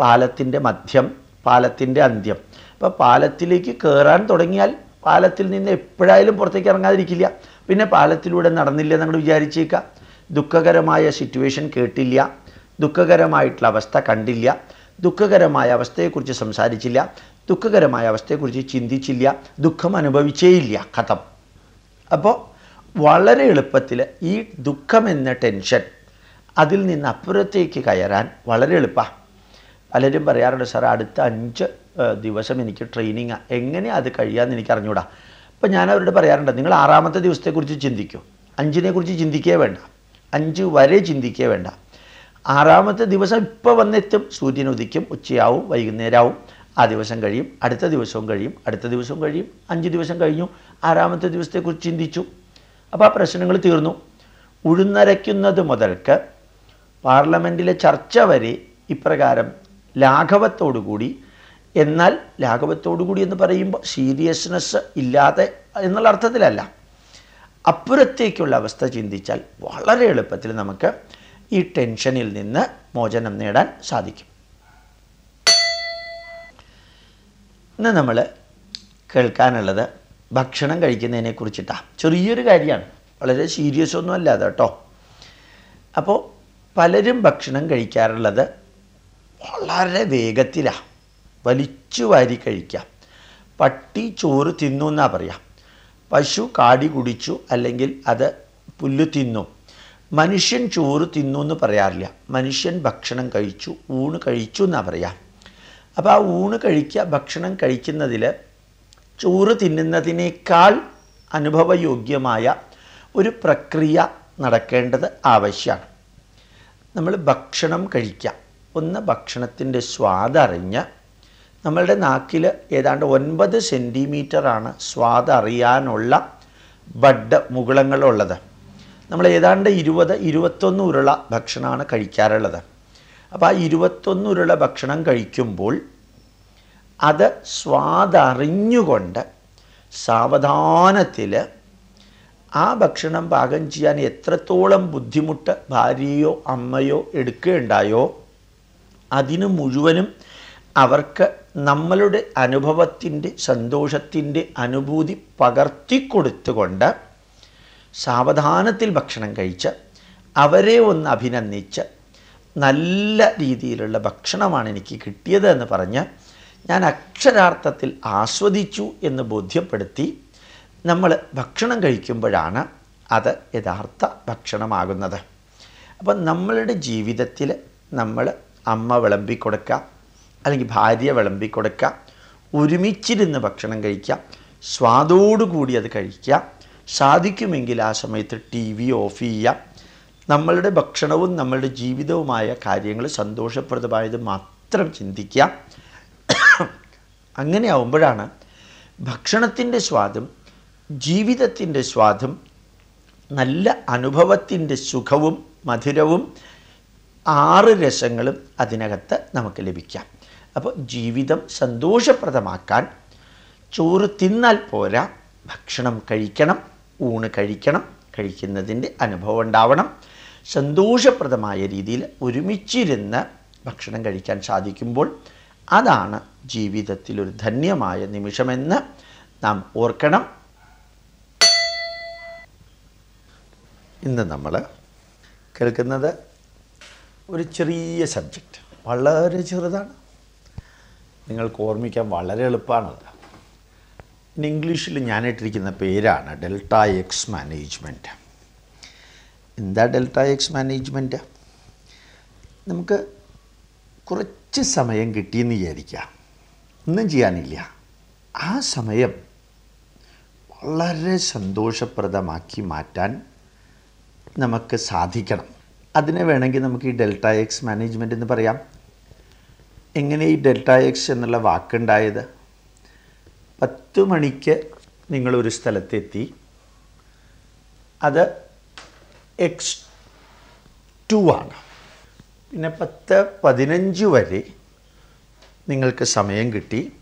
പാലത്തിന്റെ മധ്യം പാലത്തിന്റെ അന്ത്യം. അപ്പോൾ പാലത്തിലേക്ക് കയറാൻ തുടങ്ങിയാൽ പാലത്തിൽ നിന്ന് എപ്പോഴായാലും പുറത്തേക്ക് ഇറങ്ങാതിരിക്കില്ല. പിന്നെ പാലത്തിലൂടെ നടന്നില്ല എന്നങ്ങൾ വിചാരിച്ചേക്കാം ദുഃഖകരമായ സിറ്റുവേഷൻ കേട്ടില്ല. ദുഃഖകരമായിട്ടുള്ള അവസ്ഥ കണ്ടില്ല. ദുഃഖകരമായ അവസ്ഥയെക്കുറിച്ച് സംസാരിച്ചില്ല ദുഃഖകരമായ അവസ്ഥയെക്കുറിച്ച് ചിന്തിച്ചില്ല ദുഃഖം അനുഭവിച്ചേയില്ല. കഥം. അപ്പോൾ വളരെ എളുപ്പത്തിൽ ഈ ദുഃഖം എന്ന ടെൻഷൻ അതിൽ നിന്ന് അപ്പുറത്തേക്ക് കയറാൻ വളരെ എളുപ്പമാണ് പലരും പറയാറുണ്ട് സാർ അടുത്ത അഞ്ച് ദിവസം എനിക്ക് ട്രെയിനിങ് എങ്ങനെ അത് കഴിയാമെന്ന് എനിക്ക് അറിഞ്ഞൂടാ. അപ്പം ഞാൻ അവരോട് പറയാറുണ്ട് നിങ്ങൾ ആറാമത്തെ ദിവസത്തെക്കുറിച്ച് ചിന്തിക്കൂ. അഞ്ചിനെക്കുറിച്ച് ചിന്തിക്കേ വേണ്ട. അഞ്ച് വരെ ചിന്തിക്കേ വേണ്ട. ആറാമത്തെ ദിവസം ഇപ്പോൾ വന്നെത്തും. സൂര്യൻ ഉദിക്കും ഉച്ചയാവും വൈകുന്നേരമാവും ആ ദിവസം കഴിയും അടുത്ത ദിവസവും കഴിയും അടുത്ത ദിവസവും കഴിയും അഞ്ച് ദിവസം കഴിഞ്ഞു. ആറാമത്തെ ദിവസത്തെക്കുറിച്ച് ചിന്തിച്ചു. അപ്പോൾ ആ പ്രശ്നങ്ങൾ തീർന്നു. ഉഴുന്നരയ്ക്കുന്നത് മുതൽക്ക് പാർലമെന്റിലെ ചർച്ച വരെ ഇപ്രകാരം ലാഘവത്തോടുകൂടി. എന്നാൽ ലാഘവത്തോടുകൂടി എന്ന് പറയുമ്പോൾ സീരിയസ്നെസ് ഇല്ലാതെ എന്നുള്ള അർത്ഥത്തിലല്ല. അപ്പുറത്തേക്കുള്ള അവസ്ഥ ചിന്തിച്ചാൽ വളരെ എളുപ്പത്തിൽ നമുക്ക് ഈ ടെൻഷനിൽ നിന്ന് മോചനം നേടാൻ സാധിക്കും. ഇന്ന് നമ്മൾ കേൾക്കാനുള്ളത് ഭക്ഷണം കഴിക്കുന്നതിനെ കുറിച്ചിട്ടാണ് ചെറിയൊരു കാര്യമാണ്. വളരെ സീരിയസ് ഒന്നും അല്ല കേട്ടോ. അപ്പോൾ പലരും ഭക്ഷണം കഴിക്കാറുള്ളത് വളരെ വേഗത്തിലാണ് വലിച്ചു വാരി കഴിക്കാം. പട്ടി ചോറ് തിന്നു എന്നാ പറയാം. പശു കാടി കുടിച്ചു അല്ലെങ്കിൽ അത് പുല്ല് തിന്നു. മനുഷ്യൻ ചോറ് തിന്നു എന്ന് പറയാറില്ല. മനുഷ്യൻ ഭക്ഷണം കഴിച്ചു ഊണ് കഴിച്ചു എന്നാ പറയാം. അപ്പോൾ ആ ഊണ് കഴിക്കുക ഭക്ഷണം കഴിക്കുന്നതിൽ ചോറ് തിന്നുന്നതിനേക്കാൾ അനുഭവയോഗ്യമായ ഒരു പ്രക്രിയ നടക്കേണ്ടത് ആവശ്യമാണ് നമ്മൾ ഭക്ഷണം കഴിക്കുക ഒന്ന് ഭക്ഷണത്തിന്റെ സ്വാദറിഞ്ഞ് നമ്മളുടെ നാക്കിൽ ഏതാണ്ട് ഒൻപത് സെന്റിമീറ്ററാണ് സ്വാദ് അറിയാനുള്ള ബഡ് മുകുളങ്ങളുള്ളത്. നമ്മൾ ഏതാണ്ട് ഇരുപത് ഇരുപത്തൊന്ന് ഉരുള ഭക്ഷണമാണ് കഴിക്കാറുള്ളത്. അപ്പോൾ ആ ഇരുപത്തൊന്ന് ഉരുള ഭക്ഷണം കഴിക്കുമ്പോൾ അത് സ്വാദറിഞ്ഞുകൊണ്ട് സാവധാനത്തിൽ ആ ഭക്ഷണം പാകം ചെയ്യാൻ എത്രത്തോളം ബുദ്ധിമുട്ട് ഭാര്യയോ അമ്മയോ എടുക്കുകയുണ്ടായോ അതിന് മുഴുവനും അവർക്ക് നമ്മളുടെ അനുഭവത്തിന്റെ സന്തോഷത്തിന്റെ അനുഭൂതി പകർത്തിക്കൊടുത്തുകൊണ്ട് സാവധാനത്തിൽ ഭക്ഷണം കഴിച്ച് അവരെ ഒന്ന് അഭിനന്ദിച്ച് നല്ല രീതിയിലുള്ള ഭക്ഷണമാണ് എനിക്ക് കിട്ടിയത് എന്ന് പറഞ്ഞ് ഞാൻ അക്ഷരാർത്ഥത്തിൽ ആസ്വദിച്ചു എന്ന് ബോധ്യപ്പെടുത്തി നമ്മൾ ഭക്ഷണം കഴിക്കുമ്പോഴാണ് അത് യഥാർത്ഥ ഭക്ഷണമാകുന്നത്. അപ്പം നമ്മളുടെ ജീവിതത്തിൽ നമ്മൾ അമ്മ വിളമ്പിക്കൊടുക്കുക അല്ലെങ്കിൽ ഭാര്യ വിളമ്പിക്കൊടുക്കുക ഒരുമിച്ചിരുന്ന് ഭക്ഷണം കഴിക്കുക സ്വാദോടുകൂടി അത് കഴിക്കുക സാധിക്കുമെങ്കിൽ ആ സമയത്ത് ടി വി ഓഫ് ചെയ്യാം. നമ്മളുടെ ഭക്ഷണവും നമ്മളുടെ ജീവിതവുമായ കാര്യങ്ങൾ സന്തോഷപ്രദമായത് മാത്രം ചിന്തിക്കുക. അങ്ങനെ ആവുമ്പോഴാണ് ഭക്ഷണത്തിന്റെ സ്വാദും ജീവിതത്തിന്റെ സ്വാദും നല്ല അനുഭവത്തിന്റെ സുഖവും മധുരവും ആറ് രസങ്ങളും അതിനകത്ത് നമുക്ക് ലഭിക്കാം. അപ്പോൾ ജീവിതം സന്തോഷപ്രദമാക്കാൻ ചോറ് തിന്നാൽ പോരാ ഭക്ഷണം കഴിക്കണം. ഊണ് കഴിക്കണം കഴിക്കുന്നതിന്റെ അനുഭവം ഉണ്ടാവണം. സന്തോഷപ്രദമായ രീതിയിൽ ഒരുമിച്ചിരുന്ന് ഭക്ഷണം കഴിക്കാൻ സാധിക്കുമ്പോൾ അതാണ് ജീവിതത്തിൽ ഒരു ധന്യമായ നിമിഷമെന്ന് നാം ഓർക്കണം. ഇന്ന് നമ്മൾ കേൾക്കുന്നത് ഒരു ചെറിയ സബ്ജക്റ്റ് വളരെ ചെറുതാണ്. നിങ്ങൾക്ക് ഓർമ്മിക്കാൻ വളരെ എളുപ്പമാണത് ഇംഗ്ലീഷിൽ ഞാനിട്ടിരിക്കുന്ന പേരാണ് ഡെൽറ്റ എക്സ് മാനേജ്മെന്റ്. എന്താ ഡെൽറ്റ എക്സ് മാനേജ്മെന്റ്? നമുക്ക് കുറച്ച് സമയം കിട്ടിയെന്ന് വിചാരിക്കുക ഒന്നും ചെയ്യാനില്ല. ആ സമയം വളരെ സന്തോഷപ്രദമാക്കി മാറ്റാൻ നമുക്ക് സാധിക്കണം. അതിനെ വേണമെങ്കിൽ നമുക്ക് ഈ ഡെൽറ്റ എക്സ് മാനേജ്മെന്റ് എന്ന് പറയാം. എങ്ങനെ ഈ ഡെൽറ്റ എക്സ് എന്നുള്ള വാക്കുണ്ടായത്? പത്ത് മണിക്ക് നിങ്ങളൊരു സ്ഥലത്തെത്തി. അത് എക്സ് ടു ആണ്. പിന്നെ പത്ത് പതിനഞ്ച് വരെ നിങ്ങൾക്ക് സമയം കിട്ടി.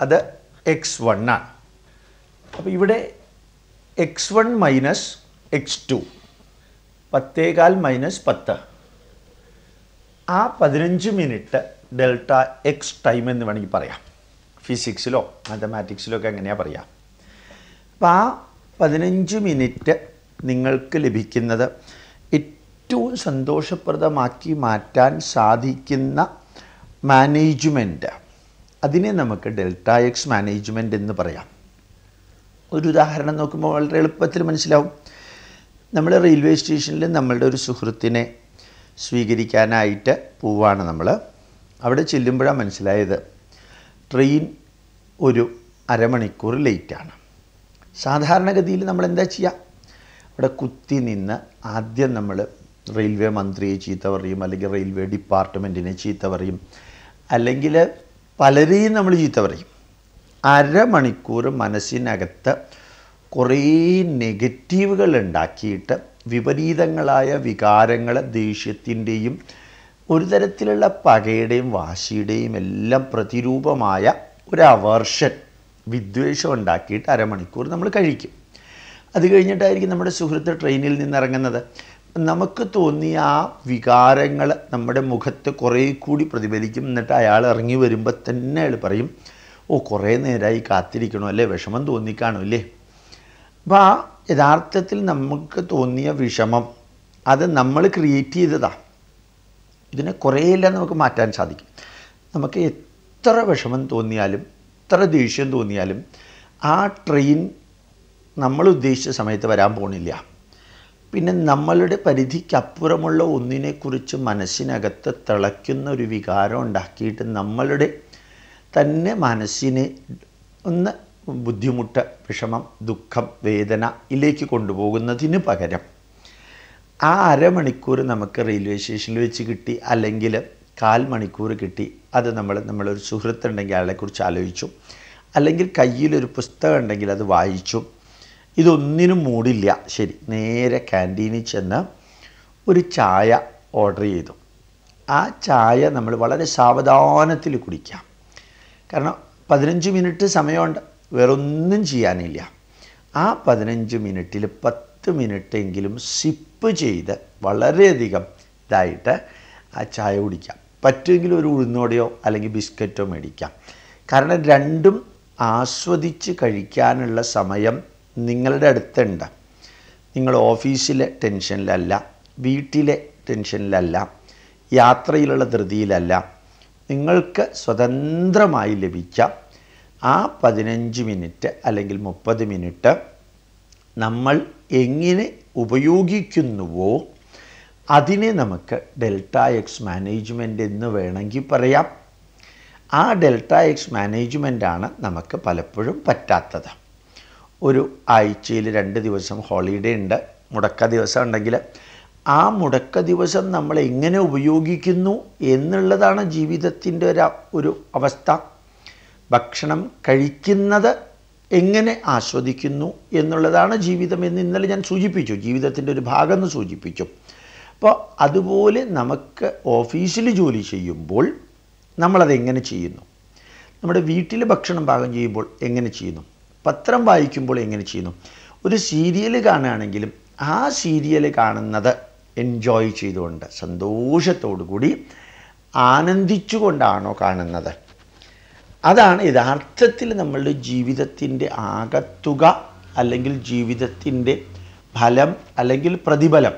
അത് എക്സ് വൺ ആണ്. അപ്പോൾ ഇവിടെ X one minus X two പത്തേകാൽ minus പത്ത്. ആ പതിനഞ്ച് മിനിറ്റ് ഡെൽറ്റ എക്സ് ടൈം എന്ന് വേണമെങ്കിൽ പറയാം. ഫിസിക്സിലോ മാത്തമാറ്റിക്സിലോ ഒക്കെ എങ്ങനെയാണ് പറയുക അപ്പോൾ ആ പതിനഞ്ച് മിനിറ്റ് നിങ്ങൾക്ക് ലഭിക്കുന്നത് ഏറ്റവും സന്തോഷപ്രദമാക്കി മാറ്റാൻ സാധിക്കുന്ന മാനേജ്മെന്റ് അതിനെ നമുക്ക് ഡെൽറ്റ എക്സ് മാനേജ്മെന്റ് എന്ന് പറയാം. ഒരു ഉദാഹരണം നോക്കുമ്പോൾ വളരെ എളുപ്പത്തിൽ മനസ്സിലാവും. നമ്മൾ റെയിൽവേ സ്റ്റേഷനിൽ നമ്മളുടെ ഒരു സുഹൃത്തിനെ സ്വീകരിക്കാനായിട്ട് പോവാണ് നമ്മൾ അവിടെ ചെല്ലുമ്പോഴാണ് മനസ്സിലായത്. ട്രെയിൻ ഒരു അരമണിക്കൂർ ലേറ്റാണ്. സാധാരണഗതിയിൽ നമ്മൾ എന്താ ചെയ്യുക അവിടെ കുത്തി നിന്ന് ആദ്യം നമ്മൾ റെയിൽവേ മന്ത്രിയെ ചീത്ത പറയും അല്ലെങ്കിൽ റെയിൽവേ ഡിപ്പാർട്ട്മെന്റിനെ ചീത്ത പറയും അല്ലെങ്കിൽ പലരെയും നമ്മൾ ചീത്ത പറയും. അരമണിക്കൂർ മനസ്സിനകത്ത് കുറേ നെഗറ്റീവുകൾ ഉണ്ടാക്കിയിട്ട് വിപരീതങ്ങളായ വികാരങ്ങൾ ദേഷ്യത്തിന്റെയും ഒരു തരത്തിലുള്ള പകയുടെയും വാശിയുടെയും എല്ലാം പ്രതിരൂപമായ ഒരു അവർഷൻ വിദ്വേഷം ഉണ്ടാക്കിയിട്ട് അരമണിക്കൂർ നമ്മൾ കഴിക്കും. അത് കഴിഞ്ഞിട്ടായിരിക്കും നമ്മുടെ സുഹൃത്ത് ട്രെയിനിൽ നിന്നിറങ്ങുന്നത്. നമുക്ക് തോന്നിയ ആ വികാരങ്ങൾ നമ്മുടെ മുഖത്ത് കുറേ കൂടി പ്രതിഫലിക്കും. എന്നിട്ട് അയാൾ ഇറങ്ങി വരുമ്പോൾ തന്നെ അയാൾ പറയും ഓ കുറേ നേരമായി കാത്തിരിക്കണോ അല്ലേ? വിഷമം തോന്നിക്കാണോ അല്ലേ? അപ്പോൾ ആ യഥാർത്ഥത്തിൽ നമുക്ക് തോന്നിയ വിഷമം അത് നമ്മൾ ക്രിയേറ്റ് ചെയ്തതാണ് ഇതിനെ കുറേയെല്ലാം നമുക്ക് മാറ്റാൻ സാധിക്കും. നമുക്ക് എത്ര വിഷമം തോന്നിയാലും എത്ര ദേഷ്യം തോന്നിയാലും ആ ട്രെയിൻ നമ്മൾ ഉദ്ദേശിച്ച സമയത്ത് വരാൻ പോണില്ല. പിന്നെ നമ്മളുടെ പരിധിക്കപ്പുറമുള്ള ഒന്നിനെക്കുറിച്ച് മനസ്സിനകത്ത് തിളയ്ക്കുന്ന ഒരു വികാരം ഉണ്ടാക്കിയിട്ട് നമ്മളുടെ തന്നെ മനസ്സിനെ ഒന്ന് ബുദ്ധിമുട്ട് വിഷമം ദുഃഖം വേദന ഇതിലേക്ക് കൊണ്ടുപോകുന്നതിന് പകരം ആ അരമണിക്കൂർ നമുക്ക് റെയിൽവേ സ്റ്റേഷനിൽ വെച്ച് കിട്ടി അല്ലെങ്കിൽ കാൽ മണിക്കൂർ കിട്ടി. അത് നമ്മൾ നമ്മളൊരു സുഹൃത്തുണ്ടെങ്കിൽ അയാളെക്കുറിച്ച് ആലോചിച്ചു. അല്ലെങ്കിൽ കയ്യിലൊരു പുസ്തകം ഉണ്ടെങ്കിൽ അത് വായിച്ചു. ഇതൊന്നിനും മൂടില്ല. ശരി നേരെ ക്യാന്റീനിൽ ചെന്ന് ഒരു ചായ ഓർഡർ ചെയ്തു. ആ ചായ നമ്മൾ വളരെ സാവധാനത്തിൽ കുടിക്കാം. കാരണം പതിനഞ്ച് മിനിറ്റ് സമയമുണ്ട്. വേറൊന്നും ചെയ്യാനില്ല. ആ പതിനഞ്ച് മിനിറ്റിൽ പത്ത് മിനിറ്റ് എങ്കിലും സിപ്പ് ചെയ്ത് വളരെയധികം ഇതായിട്ട് ആ ചായ കുടിക്കാം. പറ്റുമെങ്കിൽ ഒരു ഉഴുന്നോടെയോ അല്ലെങ്കിൽ ബിസ്ക്കറ്റോ മേടിക്കാം. കാരണം രണ്ടും ആസ്വദിച്ച് കഴിക്കാനുള്ള സമയം നിങ്ങളുടെ അടുത്തുണ്ട്. നിങ്ങൾ ഓഫീസിലെ ടെൻഷനിലല്ല വീട്ടിലെ ടെൻഷനിലല്ല യാത്രയിലുള്ള ധൃതിയിലല്ല. നിങ്ങൾക്ക് സ്വതന്ത്രമായി ലഭിച്ച ആ പതിനഞ്ച് മിനിറ്റ് അല്ലെങ്കിൽ മുപ്പത് മിനിറ്റ് നമ്മൾ എങ്ങനെ ഉപയോഗിക്കുന്നുവോ അതിനെ നമുക്ക് ഡെൽറ്റ എക്സ് മാനേജ്മെന്റ് എന്ന് വേണമെങ്കിൽ പറയാം. ആ ഡെൽറ്റ എക്സ് മാനേജ്മെന്റാണ് നമുക്ക് പലപ്പോഴും പറ്റാത്തത്. ഒരു ആഴ്ചയിൽ രണ്ട് ദിവസം ഹോളിഡേ ഉണ്ട് മുടക്ക ദിവസം ഉണ്ടെങ്കിൽ ആ മുടക്ക ദിവസം നമ്മൾ എങ്ങനെ ഉപയോഗിക്കുന്നു എന്നുള്ളതാണ് ജീവിതത്തിന്റെ ഒരു ഒരു അവസ്ഥ. ഭക്ഷണം കഴിക്കുന്നത് എങ്ങനെ ആസ്വദിക്കുന്നു എന്നുള്ളതാണ് ജീവിതം എന്ന് ഇന്നലെ ഞാൻ സൂചിപ്പിച്ചു. ജീവിതത്തിന്റെ ഒരു ഭാഗം എന്ന് സൂചിപ്പിച്ചു. അപ്പോൾ അതുപോലെ നമുക്ക് ഓഫീസിൽ ജോലി ചെയ്യുമ്പോൾ നമ്മളത് എങ്ങനെ ചെയ്യുന്നു? നമ്മുടെ വീട്ടിൽ ഭക്ഷണം പാകം ചെയ്യുമ്പോൾ എങ്ങനെ ചെയ്യുന്നു? പത്രം വായിക്കുമ്പോൾ എങ്ങനെ ചെയ്യുന്നു? ഒരു സീരിയൽ കാണുകയാണെങ്കിലും ആ സീരിയൽ കാണുന്നത് എൻജോയ് ചെയ്തുകൊണ്ട് സന്തോഷത്തോടു കൂടി ആനന്ദിച്ചുകൊണ്ടാണോ കാണുന്നത്? അതാണ് യഥാർത്ഥത്തിൽ നമ്മളുടെ ജീവിതത്തിന്റെ ആകത്തുക അല്ലെങ്കിൽ ജീവിതത്തിന്റെ ഫലം അല്ലെങ്കിൽ പ്രതിഫലം.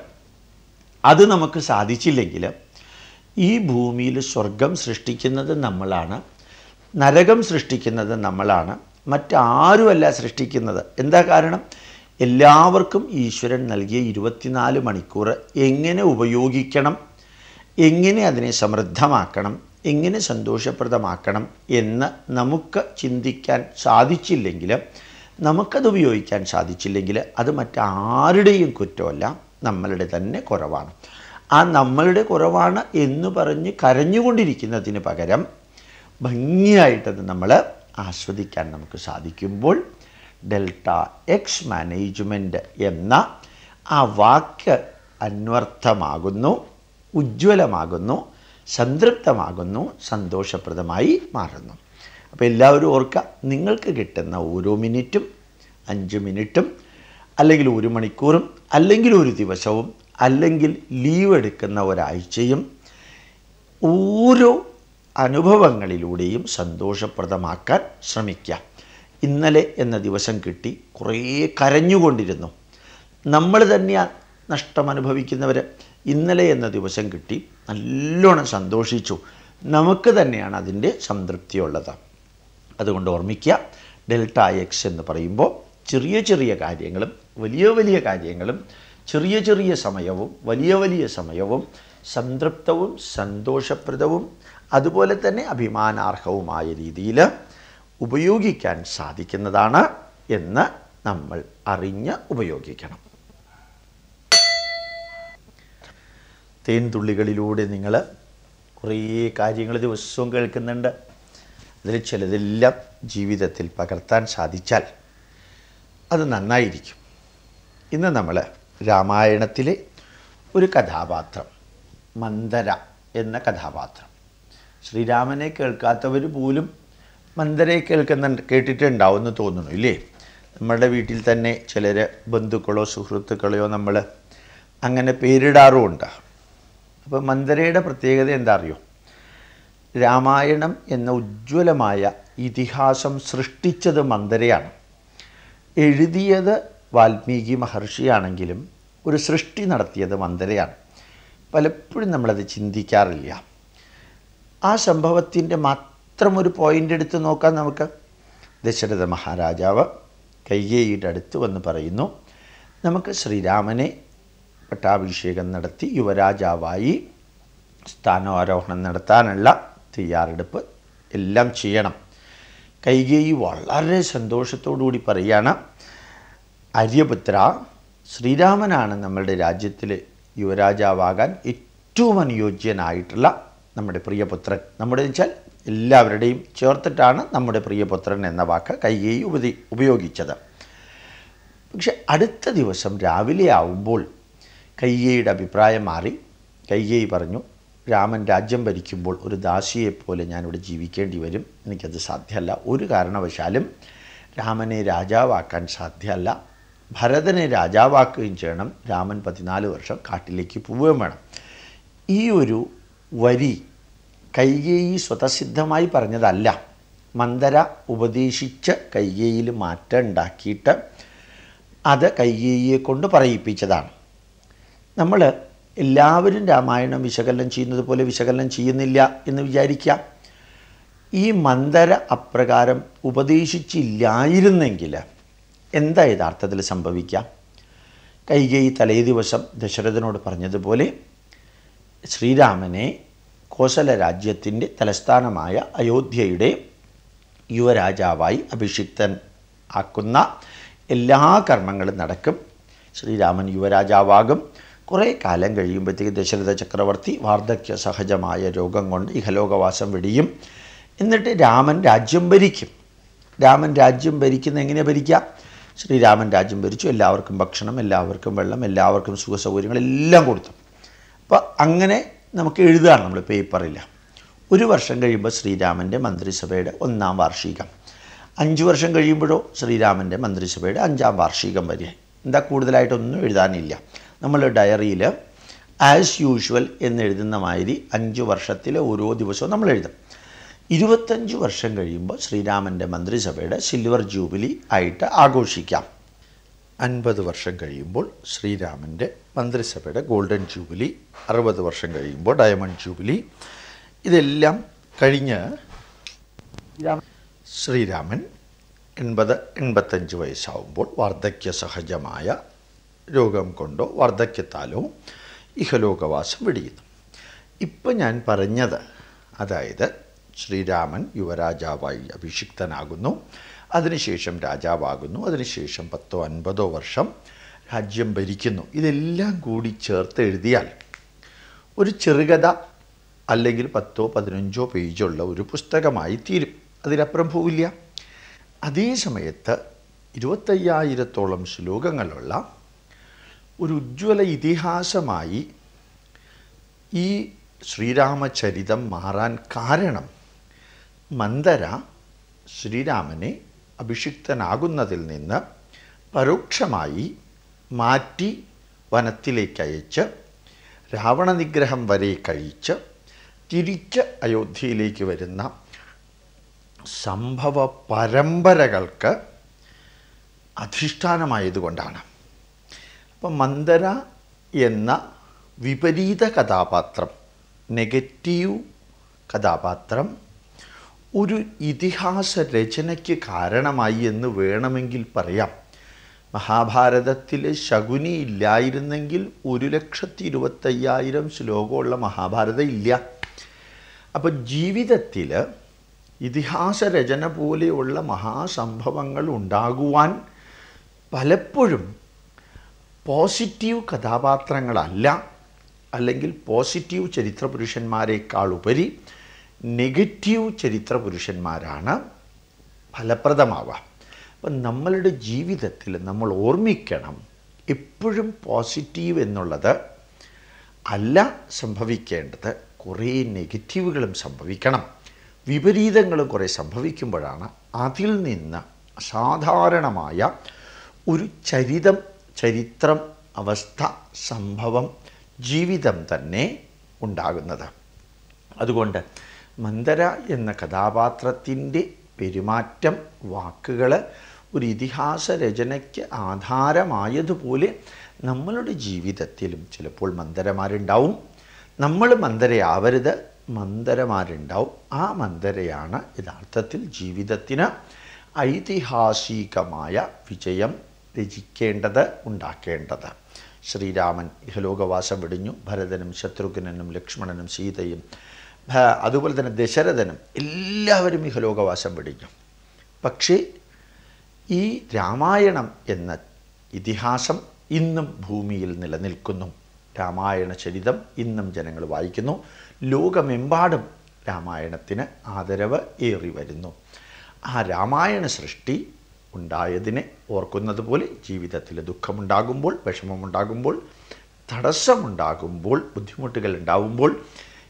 അത് നമുക്ക് സാധിച്ചില്ലെങ്കിൽ ഈ ഭൂമിയിൽ സ്വർഗം സൃഷ്ടിക്കുന്നത് നമ്മളാണ് നരകം സൃഷ്ടിക്കുന്നത് നമ്മളാണ് മറ്റാരുമല്ല സൃഷ്ടിക്കുന്നത്. എന്താ കാരണം? എല്ലാവർക്കും ഈശ്വരൻ നൽകിയ ഇരുപത്തിനാല് മണിക്കൂർ എങ്ങനെ ഉപയോഗിക്കണം? എങ്ങനെ അതിനെ സമൃദ്ധമാക്കണം? എങ്ങനെ സന്തോഷപ്രദമാക്കണം എന്ന് നമുക്ക് ചിന്തിക്കാൻ സാധിച്ചില്ലെങ്കിൽ നമുക്കത് ഉപയോഗിക്കാൻ സാധിച്ചില്ലെങ്കിൽ അത് മറ്റാരുടെയും കുറ്റമല്ല നമ്മളുടെ തന്നെ കുറവാണ്. ആ നമ്മളുടെ കുറവാണ് എന്ന് പറഞ്ഞ് കരഞ്ഞുകൊണ്ടിരിക്കുന്നതിന് പകരം ഭംഗിയായിട്ടത് നമ്മൾ ആസ്വദിക്കാൻ നമുക്ക് സാധിക്കുമ്പോൾ ഡെൽറ്റ എക്സ് മാനേജ്മെന്റ് എന്ന ആ വാക്ക് അന്വർത്ഥമാകുന്നു ഉജ്ജ്വലമാകുന്നു. സംതൃപ്തമാകുന്നു സന്തോഷപ്രദമായി മാറുന്നു. അപ്പോൾ എല്ലാവരും ഓർക്കുക നിങ്ങൾക്ക് കിട്ടുന്ന ഓരോ മിനിറ്റും അഞ്ച് മിനിറ്റും അല്ലെങ്കിൽ ഒരു മണിക്കൂറും അല്ലെങ്കിൽ ഒരു ദിവസവും അല്ലെങ്കിൽ ലീവ് എടുക്കുന്ന ഒരാഴ്ചയും ഓരോ അനുഭവങ്ങളിലൂടെയും സന്തോഷപ്രദമാക്കാൻ ശ്രമിക്കുക ഇന്നലെ എന്ന ദിവസം കിട്ടി കുറേ കരഞ്ഞുകൊണ്ടിരുന്നു. നമ്മൾ തന്നെയാണ് നഷ്ടം അനുഭവിക്കുന്നവർ ഇന്നലെ എന്ന ദിവസം കിട്ടി നല്ലോണം സന്തോഷിച്ചു. നമുക്ക് തന്നെയാണ് അതിന്റെ സംതൃപ്തിയുള്ളത്. അതുകൊണ്ട് ഓർമ്മിക്കുക ഡെൽറ്റ എക്സ് എന്ന് പറയുമ്പോൾ ചെറിയ ചെറിയ കാര്യങ്ങളും വലിയ വലിയ കാര്യങ്ങളും ചെറിയ ചെറിയ സമയവും വലിയ വലിയ സമയവും സംതൃപ്തവും സന്തോഷപ്രദവും അതുപോലെ തന്നെ അഭിമാനാർഹവുമായ രീതിയിൽ ഉപയോഗിക്കാൻ സാധിക്കുന്നതാണ് എന്ന് നമ്മൾ അറിഞ്ഞ് ഉപയോഗിക്കണം. തേൻതുള്ളികളിലൂടെ നിങ്ങൾ കുറേ കാര്യങ്ങൾ ദിവസവും കേൾക്കുന്നുണ്ട്. അതിൽ ചിലതെല്ലാം ജീവിതത്തിൽ പകർത്താൻ സാധിച്ചാൽ അത് നന്നായിരിക്കും. ഇന്ന് നമ്മൾ രാമായണത്തിലെ ഒരു കഥാപാത്രം മന്ദര എന്ന കഥാപാത്രം. ശ്രീരാമനെ കേൾക്കാത്തവർ പോലും മന്ദരയെ കേൾക്കുന്ന കേട്ടിട്ടുണ്ടാവും എന്ന് തോന്നുന്നു ഇല്ലേ? നമ്മുടെ വീട്ടിൽ തന്നെ ചിലർ ബന്ധുക്കളോ സുഹൃത്തുക്കളെയോ നമ്മൾ അങ്ങനെ പേരിടാറുമുണ്ട്. അപ്പോൾ മന്ദരയുടെ പ്രത്യേകത എന്താ അറിയോ? രാമായണം എന്ന ഉജ്ജ്വലമായ ഇതിഹാസം സൃഷ്ടിച്ചത് മന്ദരയാണ്. എഴുതിയത് വാൽമീകി മഹർഷിയാണെങ്കിലും ഒരു സൃഷ്ടി നടത്തിയത് മന്ദരയാണ്. പലപ്പോഴും നമ്മളത് ചിന്തിക്കാറില്ല. ആ സംഭവത്തിന്റെ മാത്രം ഒരു പോയിന്റ് എടുത്ത് നോക്കാം നമുക്ക്. ദശരഥ മഹാരാജാവ് കൈകേയിയുടെ അടുത്ത് വന്ന് പറയുന്നു നമുക്ക് ശ്രീരാമനെ പട്ടാഭിഷേകം നടത്തി യുവരാജാവായി സ്ഥാനാരോഹണം നടത്താനുള്ള തയ്യാറെടുപ്പ് എല്ലാം ചെയ്യണം. കൈകേയി വളരെ സന്തോഷത്തോടുകൂടി പറയുകയാണ് ആര്യപുത്ര ശ്രീരാമനാണ് നമ്മളുടെ രാജ്യത്തിൽ യുവരാജാവാകാൻ ഏറ്റവും അനുയോജ്യനായിട്ടുള്ള നമ്മുടെ പ്രിയപുത്രൻ. നമ്മുടെ വെച്ചാൽ എല്ലാവരുടെയും ചേർത്തിട്ടാണ് നമ്മുടെ പ്രിയപുത്രൻ എന്ന വാക്ക് കൈകേയി ഉപതി ഉപയോഗിച്ചത്. പക്ഷെ അടുത്ത ദിവസം രാവിലെ ആവുമ്പോൾ കൈകേയിയുടെ അഭിപ്രായം മാറി. കൈകേയി പറഞ്ഞു രാമൻ രാജ്യം ഭരിക്കുമ്പോൾ ഒരു ദാസിയെപ്പോലെ ഞാനിവിടെ ജീവിക്കേണ്ടി വരും. എനിക്കത് സാധ്യമല്ല. ഒരു കാരണവശാലും രാമനെ രാജാവാക്കാൻ സാധ്യമല്ല. ഭരതനെ രാജാവാക്കുകയും ചെയ്യണം. രാമൻ പതിനാല് വർഷം കാട്ടിലേക്ക് പോവുകയും വേണം. ഈ ഒരു വരി കൈകേയി സ്വതസിദ്ധമായി പറഞ്ഞതല്ല. മന്ദര ഉപദേശിച്ച് കൈകേയിൽ മാറ്റം ഉണ്ടാക്കിയിട്ട് അത് കൈകേയിയെ കൊണ്ട് പറയിപ്പിച്ചതാണ്. നമ്മൾ എല്ലാവരും രാമായണം വിശകലനം ചെയ്യുന്നത് പോലെ വിശകലനം ചെയ്യുന്നില്ല എന്ന് വിചാരിക്കാം. ഈ മന്ദര അപ്രകാരം ഉപദേശിച്ചില്ലായിരുന്നെങ്കിൽ എന്താ യഥാർത്ഥത്തിൽ സംഭവിക്കാം? കൈകൈ തലേ ദിവസം ദശരഥനോട് പറഞ്ഞതുപോലെ ശ്രീരാമനെ കോശല രാജ്യത്തിന്റെ തലസ്ഥാനമായ അയോധ്യയുടെ യുവരാജാവായി അഭിഷിക്തൻ ആക്കുന്ന എല്ലാ കർമ്മങ്ങളും നടക്കും. ശ്രീരാമൻ യുവരാജാവാകും. കുറേ കാലം കഴിയുമ്പോഴത്തേക്ക് ദശരഥ ചക്രവർത്തി വാർദ്ധക്യ സഹജമായ രോഗം കൊണ്ട് ഇഹലോകവാസം വെടിയും. എന്നിട്ട് രാമൻ രാജ്യം ഭരിക്കും. രാമൻ രാജ്യം ഭരിക്കുന്ന എങ്ങനെ ഭരിക്കാം ശ്രീരാമൻ രാജ്യം ഭരിച്ചു. എല്ലാവർക്കും ഭക്ഷണം എല്ലാവർക്കും വെള്ളം എല്ലാവർക്കും സുഖസൗകര്യങ്ങൾ എല്ലാം കൊടുത്തു. അപ്പോൾ അങ്ങനെ നമുക്ക് എഴുതുകയാണ് നമ്മൾ പേപ്പറില്ല ഒരു വർഷം കഴിയുമ്പോൾ ശ്രീരാമന്റെ മന്ത്രിസഭയുടെ ഒന്നാം വാർഷികം. അഞ്ച് വർഷം കഴിയുമ്പോഴോ ശ്രീരാമന്റെ മന്ത്രിസഭയുടെ അഞ്ചാം വാർഷികം വരെ. എന്താ കൂടുതലായിട്ടൊന്നും എഴുതാനില്ല. നമ്മൾ ഡയറിയിൽ ആസ് യൂഷ്വൽ എന്നെഴുതുന്ന മാതിരി അഞ്ച് വർഷത്തിലെ ഓരോ ദിവസവും നമ്മൾ എഴുതും. ഇരുപത്തഞ്ച് വർഷം കഴിയുമ്പോൾ ശ്രീരാമന്റെ മന്ത്രിസഭയുടെ സിൽവർ ജൂബിലി ആയിട്ട് ആഘോഷിക്കാം. അൻപത് വർഷം കഴിയുമ്പോൾ ശ്രീരാമന്റെ മന്ത്രിസഭയുടെ ഗോൾഡൻ ജൂബിലി അറുപത് വർഷം കഴിയുമ്പോൾ ഡയമണ്ട് ജൂബിലി ഇതെല്ലാം കഴിഞ്ഞ് ശ്രീരാമൻ എൺപത് എൺപത്തഞ്ച് വയസ്സാവുമ്പോൾ വാർദ്ധക്യ സഹജമായ രോഗം കൊണ്ടോ വാർദ്ധക്യത്താലോ ഇഹലോകവാസം വെടിയുന്നു. ഇപ്പം ഞാൻ പറഞ്ഞത് അതായത് ശ്രീരാമൻ യുവരാജാവായി അഭിഷിക്തനാകുന്നു അതിനുശേഷം രാജാവാകുന്നു അതിനുശേഷം പത്തോ അൻപതോ വർഷം രാജ്യം ഭരിക്കുന്നു. ഇതെല്ലാം കൂടി ചേർത്ത് എഴുതിയാൽ ഒരു ചെറുകഥ അല്ലെങ്കിൽ പത്തോ പതിനഞ്ചോ പേജുള്ള ഒരു പുസ്തകമായി തീരും. അതിലപ്പുറം പോവില്ല. അതേ സമയത്ത് ഇരുപത്തയ്യായിരത്തോളം ശ്ലോകങ്ങളുള്ള ഒരു ഉജ്ജ്വല ഇതിഹാസമായി ഈ ശ്രീരാമചരിതം മാറാൻ കാരണം മന്ദര ശ്രീരാമനെ അഭിഷിക്തനാകുന്നതിൽ നിന്ന് പരോക്ഷമായി മാറ്റി വനത്തിലേക്ക് അയച്ച് രാവണനിഗ്രഹം വരെ കഴിച്ച് തിരിച്ച് അയോധ്യയിലേക്ക് വരുന്ന സംഭവ പരമ്പരകൾക്ക് അധിഷ്ഠാനമായതുകൊണ്ടാണ്. അപ്പം മന്ദര എന്ന വിപരീത കഥാപാത്രം നെഗറ്റീവ് കഥാപാത്രം ഒരു ഇതിഹാസ രചനയ്ക്ക് കാരണമായി എന്ന് വേണമെങ്കിൽ പറയാം. മഹാഭാരതത്തിൽ ശകുനി ഇല്ലായിരുന്നെങ്കിൽ ഒരു ലക്ഷത്തി ഇരുപത്തയ്യായിരം ശ്ലോകമുള്ള മഹാഭാരതം ഇല്ല. അപ്പോൾ ജീവിതത്തിൽ ഇതിഹാസ രചന പോലെയുള്ള മഹാസംഭവങ്ങൾ ഉണ്ടാകുവാൻ പലപ്പോഴും പോസിറ്റീവ് കഥാപാത്രങ്ങളല്ല അല്ലെങ്കിൽ പോസിറ്റീവ് ചരിത്ര പുരുഷന്മാരെക്കാൾ ഉപരി നെഗറ്റീവ് ചരിത്ര പുരുഷന്മാരാണ് ഫലപ്രദമാവുക. അപ്പം നമ്മളുടെ ജീവിതത്തിൽ നമ്മൾ ഓർമ്മിക്കണം എപ്പോഴും പോസിറ്റീവ് എന്നുള്ളത് അല്ല സംഭവിക്കേണ്ടത് കുറേ നെഗറ്റീവുകളും സംഭവിക്കണം. വിപരീതങ്ങളും കുറേ സംഭവിക്കുമ്പോഴാണ് അതിൽ നിന്ന് അസാധാരണമായ ഒരു ചരിതം ചരിത്രം അവസ്ഥ സംഭവം ജീവിതം തന്നെ ഉണ്ടാകുന്നത്. അതുകൊണ്ട് മന്ദര എന്ന കഥാപാത്രത്തിന്റെ പെരുമാറ്റം വാക്കുകൾ ഒരു ഇതിഹാസ രചനയ്ക്ക് ആധാരമായതുപോലെ നമ്മളുടെ ജീവിതത്തിലും ചിലപ്പോൾ മന്ദരമാരുണ്ടാവും. നമ്മൾ മന്ദരയാവരുത് മന്ദരമാരുണ്ടാവും. ആ മന്ദരയാണ് യഥാർത്ഥത്തിൽ ജീവിതത്തിന് ഐതിഹാസികമായ വിജയം രചിക്കേണ്ടത് ഉണ്ടാക്കേണ്ടത്. ശ്രീരാമൻ ഇഹലോകവാസം വെടിഞ്ഞു. ഭരതനും ശത്രുഘ്നനും ലക്ഷ്മണനും സീതയും അതുപോലെ തന്നെ ദശരഥനും എല്ലാവരും ഇഹലോകവാസം വെടിഞ്ഞു. പക്ഷേ ഈ രാമായണം എന്ന ഇതിഹാസം ഇന്നും ഭൂമിയിൽ നിലനിൽക്കുന്നു. രാമായണ ചരിതം ഇന്നും ജനങ്ങൾ വായിക്കുന്നു. ലോകമെമ്പാടും രാമായണത്തിന് ആദരവ് ഏറി വരുന്നു ആ രാമായണ സൃഷ്ടി ഉണ്ടായതിനെ ഓർക്കുന്നത് പോലെ ജീവിതത്തിൽ ദുഃഖമുണ്ടാകുമ്പോൾ വിഷമമുണ്ടാകുമ്പോൾ തടസ്സമുണ്ടാകുമ്പോൾ ബുദ്ധിമുട്ടുകൾ ഉണ്ടാകുമ്പോൾ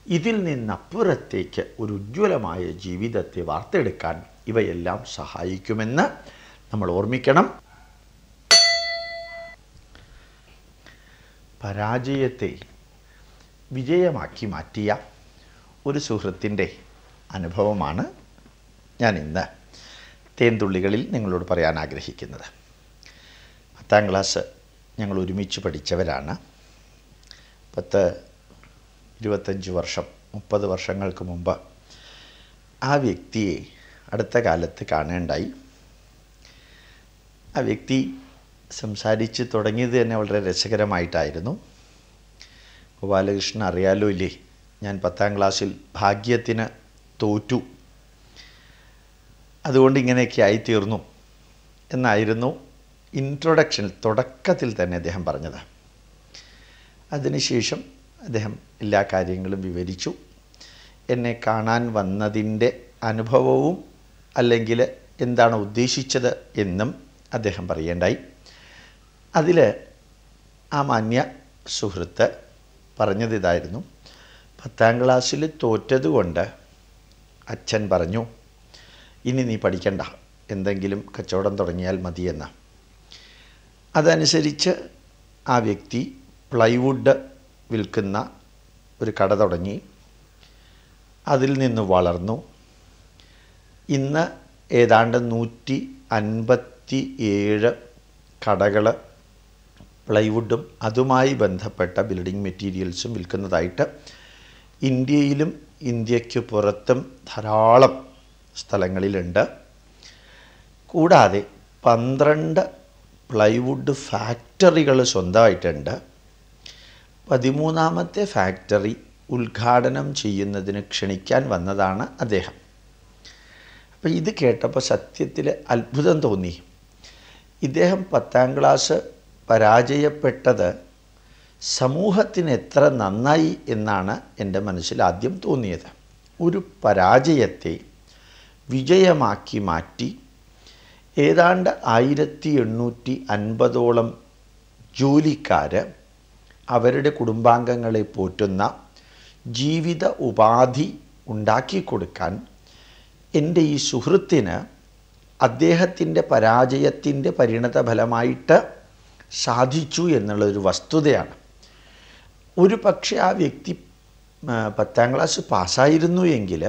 ഇതിൽ നിന്നപ്പുറത്തേക്ക് ഒരു ഉജ്ജ്വലമായ ജീവിതത്തെ വാർത്തെടുക്കാൻ ഇവയെല്ലാം സഹായിക്കുമെന്ന് നമ്മൾ ഓർമ്മിക്കണം. പരാജയത്തെ വിജയമാക്കി മാറ്റിയ ഒരു സുഹൃത്തിന്റെ അനുഭവമാണ് ഞാൻ ഇന്ന് തേൻതുള്ളികളിൽ നിങ്ങളോട് പറയാൻ ആഗ്രഹിക്കുന്നത്. പത്താം ക്ലാസ് ഞങ്ങൾ ഒരുമിച്ച് പഠിച്ചവരാണ്. പത്ത് ഇരുപത്തഞ്ച് വർഷം മുപ്പത് വർഷങ്ങൾക്ക് മുമ്പ് ആ വ്യക്തിയെ അടുത്ത കാലത്ത് കാണേണ്ടായി. ആ വ്യക്തി സംസാരിച്ച് തുടങ്ങിയത് തന്നെ വളരെ രസകരമായിട്ടായിരുന്നു. ഗോപാലകൃഷ്ണൻ അറിയാലോ ഇല്ലേ? ഞാൻ പത്താം ക്ലാസ്സിൽ ഭാഗ്യത്തിന് തോറ്റു. അതുകൊണ്ട് ഇങ്ങനെയൊക്കെ ആയിത്തീർന്നു എന്നായിരുന്നു ഇൻട്രൊഡക്ഷനിൽ തുടക്കത്തിൽ തന്നെ അദ്ദേഹം പറഞ്ഞത്. അതിനുശേഷം അദ്ദേഹം എല്ലാ കാര്യങ്ങളും വിവരിച്ചു. എന്നെ കാണാൻ വന്നതിന്റെ അനുഭവവും അല്ലെങ്കിൽ എന്താണ് ഉദ്ദേശിച്ചത് എന്നും അദ്ദേഹം പറയേണ്ടായി. അതിൽ ആ മാന്യ സുഹൃത്ത് പറഞ്ഞത് ഇതായിരുന്നു പത്താം ക്ലാസ്സിൽ തോറ്റതുകൊണ്ട് അച്ഛൻ പറഞ്ഞു ഇനി നീ പഠിക്കണ്ട. എന്തെങ്കിലും കച്ചവടം തുടങ്ങിയാൽ മതിയെന്ന് അതനുസരിച്ച് ആ വ്യക്തി പ്ലൈവുഡ് വിൽക്കുന്ന ഒരു കട തുടങ്ങി. അതിൽ നിന്ന് വളർന്നു. ഇന്ന് ഏതാണ്ട് നൂറ്റി അൻപത്തി ഏഴ് കടകൾ പ്ലൈവുഡും അതുമായി ബന്ധപ്പെട്ട ബിൽഡിംഗ് മെറ്റീരിയൽസും വിൽക്കുന്നതായിട്ട് ഇന്ത്യയിലും ഇന്ത്യയ്ക്ക് പുറത്തും ധാരാളം സ്ഥലങ്ങളിലുണ്ട്. കൂടാതെ പന്ത്രണ്ട് പ്ലൈവുഡ് ഫാക്ടറികൾ സ്വന്തമായിട്ടുണ്ട്. പതിമൂന്നാമത്തെ ഫാക്ടറി ഉദ്ഘാടനം ചെയ്യുന്നതിന് ക്ഷണിക്കാൻ വന്നതാണ് അദ്ദേഹം. അപ്പോൾ ഇത് കേട്ടപ്പോൾ സത്യത്തിൽ അത്ഭുതം തോന്നി. ഇദ്ദേഹം പത്താം ക്ലാസ് പരാജയപ്പെട്ടത് സമൂഹത്തിന് എത്ര നന്നായി എന്നാണ് എന്റെ മനസ്സിൽ ആദ്യം തോന്നിയത്. ഒരു പരാജയത്തെ വിജയമാക്കി മാറ്റി. ഏതാണ്ട് ആയിരത്തി എണ്ണൂറ്റി അൻപതോളം ജോലിക്കാർ അവരുടെ കുടുംബാംഗങ്ങളെ പോറ്റുന്ന ജീവിത ഉപാധി ഉണ്ടാക്കി കൊടുക്കാൻ എന്റെ ഈ സുഹൃത്തിന് അദ്ദേഹത്തിന്റെ പരാജയത്തിന്റെ പരിണത ഫലമായിട്ട് സാധിച്ചു എന്നുള്ളൊരു വസ്തുതയാണ്. ഒരു പക്ഷേ ആ വ്യക്തി പത്താം ക്ലാസ് പാസ്സായിരുന്നു എങ്കിൽ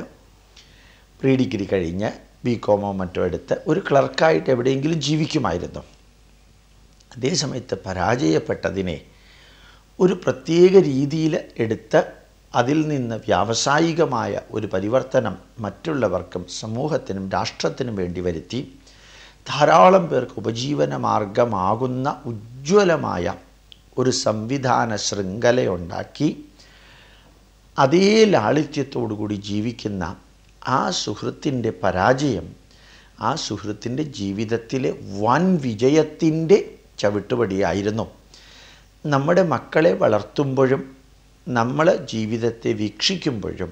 പ്രീ ഡിഗ്രി കഴിഞ്ഞ് ബി കോമോ മറ്റോ എടുത്ത് ഒരു ക്ലർക്കായിട്ട് എവിടെയെങ്കിലും ജീവിക്കുമായിരുന്നു. അതേസമയത്ത് പരാജയപ്പെട്ടതിനെ ഒരു പ്രത്യേക രീതിയിൽ എടുത്ത് അതിൽ നിന്ന് വ്യാവസായികമായ ഒരു പരിവർത്തനം മറ്റുള്ളവർക്കും സമൂഹത്തിനും രാഷ്ട്രത്തിനും വേണ്ടി വരുത്തി ധാരാളം പേർക്ക് ഉപജീവന മാർഗമാകുന്ന ഉജ്ജ്വലമായ ഒരു സംവിധാന ശൃംഖലയുണ്ടാക്കി അതേ ലാളിത്യത്തോടുകൂടി ജീവിക്കുന്ന ആ സുഹൃത്തിന്റെ പരാജയം ആ സുഹൃത്തിന്റെ ജീവിതത്തിലെ വൻ വിജയത്തിന്റെ ചവിട്ടുപടിയായിരുന്നു. നമ്മുടെ മക്കളെ വളർത്തുമ്പോഴും നമ്മളെ ജീവിതത്തെ വീക്ഷിക്കുമ്പോഴും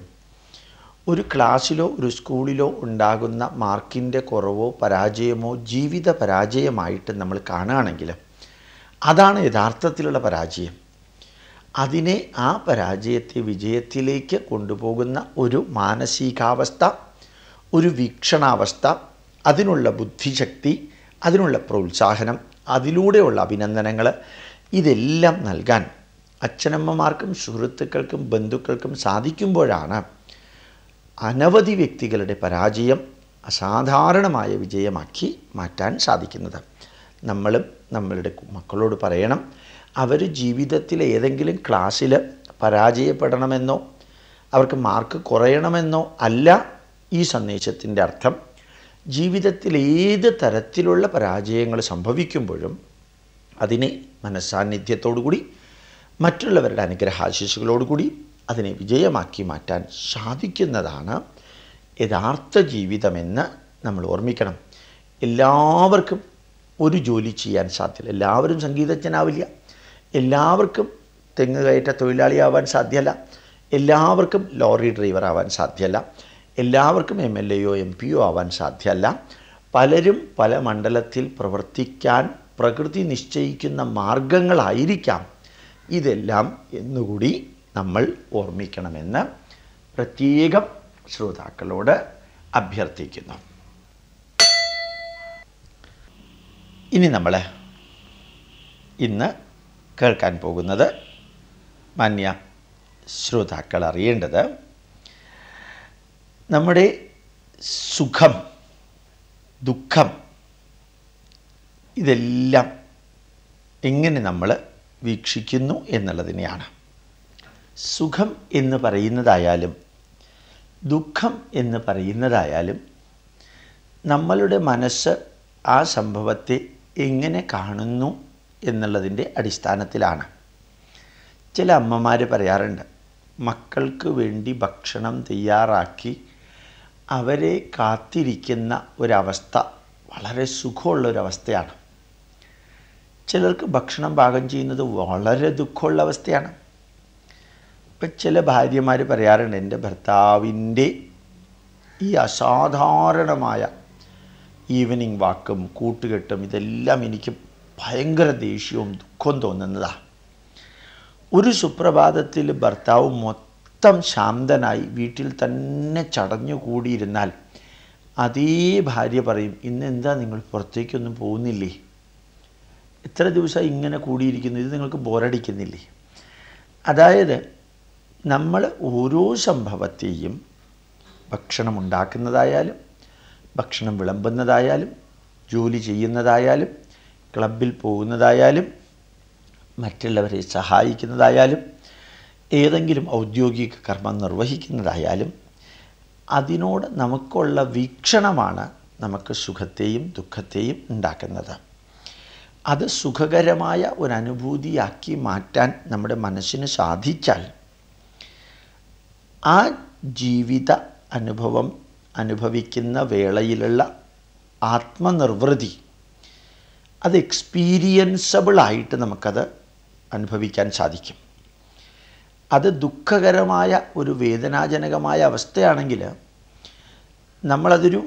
ഒരു ക്ലാസ്സിലോ ഒരു സ്കൂളിലോ ഉണ്ടാകുന്ന മാർക്കിന്റെ കുറവോ പരാജയമോ ജീവിത പരാജയമായിട്ട് നമ്മൾ കാണുകയാണെങ്കിൽ അതാണ് യഥാർത്ഥത്തിലുള്ള പരാജയം. അതിനെ ആ പരാജയത്തെ വിജയത്തിലേക്ക് കൊണ്ടുപോകുന്ന ഒരു മാനസികാവസ്ഥ ഒരു വീക്ഷണാവസ്ഥ അതിനുള്ള ബുദ്ധിശക്തി അതിനുള്ള പ്രോത്സാഹനം അതിലൂടെയുള്ള അഭിനന്ദനങ്ങൾ ഇതെല്ലാം നൽകാൻ അച്ഛനമ്മമാർക്കും സുഹൃത്തുക്കൾക്കും ബന്ധുക്കൾക്കും സാധിക്കുമ്പോഴാണ് അനവധി വ്യക്തികളുടെ പരാജയം അസാധാരണമായ വിജയമാക്കി മാറ്റാൻ സാധിക്കുന്നത്. നമ്മളും നമ്മളുടെ മക്കളോട് പറയണം അവർ ജീവിതത്തിലെ ഏതെങ്കിലും ക്ലാസ്സിൽ പരാജയപ്പെടണമെന്നോ അവർക്ക് മാർക്ക് കുറയണമെന്നോ അല്ല ഈ സന്ദേശത്തിന്റെ അർത്ഥം. ജീവിതത്തിൽ ഏത് തരത്തിലുള്ള പരാജയങ്ങൾ സംഭവിക്കുമ്പോഴും അതിനെ മനസ്സാന്നിധ്യത്തോടുകൂടി മറ്റുള്ളവരുടെ അനുഗ്രഹാശിസുകളോടുകൂടി അതിനെ വിജയമാക്കി മാറ്റാൻ സാധിക്കുന്നതാണ് യഥാർത്ഥ ജീവിതമെന്ന് നമ്മൾ ഓർമ്മിക്കണം. എല്ലാവർക്കും ഒരു ജോലി ചെയ്യാൻ സാധ്യത എല്ലാവരും സംഗീതജ്ഞനാവില്ല. എല്ലാവർക്കും തെങ്ങ് കയറ്റ തൊഴിലാളിയാവാൻ സാധ്യമല്ല. എല്ലാവർക്കും ലോറി ഡ്രൈവർ ആവാൻ സാധ്യമല്ല. എല്ലാവർക്കും എം എൽ എയോ എം പിയോ ആവാൻ സാധ്യമല്ല. പലരും പല മണ്ഡലത്തിൽ പ്രവർത്തിക്കാൻ പ്രകൃതി നിശ്ചയിക്കുന്ന മാർഗങ്ങളായിരിക്കാം. ഇതെല്ലാം എന്നുകൂടി നമ്മൾ ഓർമ്മിക്കണമെന്ന് പ്രത്യേകം ശ്രോതാക്കളോട് അഭ്യർത്ഥിക്കുന്നു. ഇനി നമ്മൾ ഇന്ന് കേൾക്കാൻ പോകുന്നത് മാന്യ ശ്രോതാക്കൾ അറിയേണ്ടത് നമ്മുടെ സുഖം ദുഃഖം ഇതെല്ലാം എങ്ങനെ നമ്മൾ വീക്ഷിക്കുന്നു എന്നുള്ളതിനെയാണ്. സുഖം എന്ന് പറയുന്നതായാലും ദുഃഖം എന്ന് പറയുന്നതായാലും നമ്മളുടെ മനസ്സ് ആ സംഭവത്തെ എങ്ങനെ കാണുന്നു എന്നുള്ളതിന്റെ അടിസ്ഥാനത്തിലാണ്. ചില അമ്മമാർ പറയാറുണ്ട് മക്കൾക്ക് വേണ്ടി ഭക്ഷണം തയ്യാറാക്കി അവരെ കാത്തിരിക്കുന്ന ഒരവസ്ഥ വളരെ സുഖമുള്ള ഒരവസ്ഥയാണ് ചിലർക്ക് ഭക്ഷണം പാകം ചെയ്യുന്നത് വളരെ ദുഃഖമുള്ള അവസ്ഥയാണ് ഇപ്പം ചില ഭാര്യമാർ പറയാറുണ്ട് എന്റെ ഭർത്താവിന്റെ ഈ അസാധാരണമായ ഈവനിങ് വാക്കും കൂട്ടുകെട്ടും ഇതെല്ലാം എനിക്ക് ഭയങ്കര ദേഷ്യവും ദുഃഖവും തോന്നുന്നതാണ് ഒരു സുപ്രഭാതത്തിൽ ഭർത്താവ് മൊത്തം ശാന്തനായി വീട്ടിൽ തന്നെ ചടഞ്ഞു കൂടിയിരുന്നാൽ അതേ ഭാര്യ പറയും ഇന്ന് എന്താ നിങ്ങൾ പുറത്തേക്കൊന്നും പോകുന്നില്ലേ? എത്ര ദിവസം ഇങ്ങനെ കൂടിയിരിക്കുന്നു ഇത് നിങ്ങൾക്ക് ബോറടിക്കുന്നില്ലേ? അതായത് നമ്മൾ ഓരോ സംഭവത്തെയും ഭക്ഷണം ഉണ്ടാക്കുന്നതായാലും ഭക്ഷണം വിളമ്പുന്നതായാലും ജോലി ചെയ്യുന്നതായാലും ക്ലബിൽ പോകുന്നതായാലും മറ്റുള്ളവരെ സഹായിക്കുന്നതായാലും ഏതെങ്കിലും ഔദ്യോഗിക കർമ്മം നിർവഹിക്കുന്നതായാലും അതിനോട് നമുക്കുള്ള വീക്ഷണമാണ് നമുക്ക് സുഖത്തെയും ദുഃഖത്തെയും ഉണ്ടാക്കുന്നത്. അത് സുഖകരമായ ഒരു അനുഭൂതിയാക്കി മാറ്റാൻ നമ്മുടെ മനസ്സിന് സാധിച്ചാൽ ആ ജീവിത അനുഭവം അനുഭവിക്കുന്ന വേളയിലുള്ള ആത്മനിർവൃതി അത് എക്സ്പീരിയൻസബിളായിട്ട് നമുക്കത് അനുഭവിക്കാൻ സാധിക്കും. അത് ദുഃഖകരമായ ഒരു വേദനാജനകമായ അവസ്ഥയാണെങ്കിൽ നമ്മളതൊരു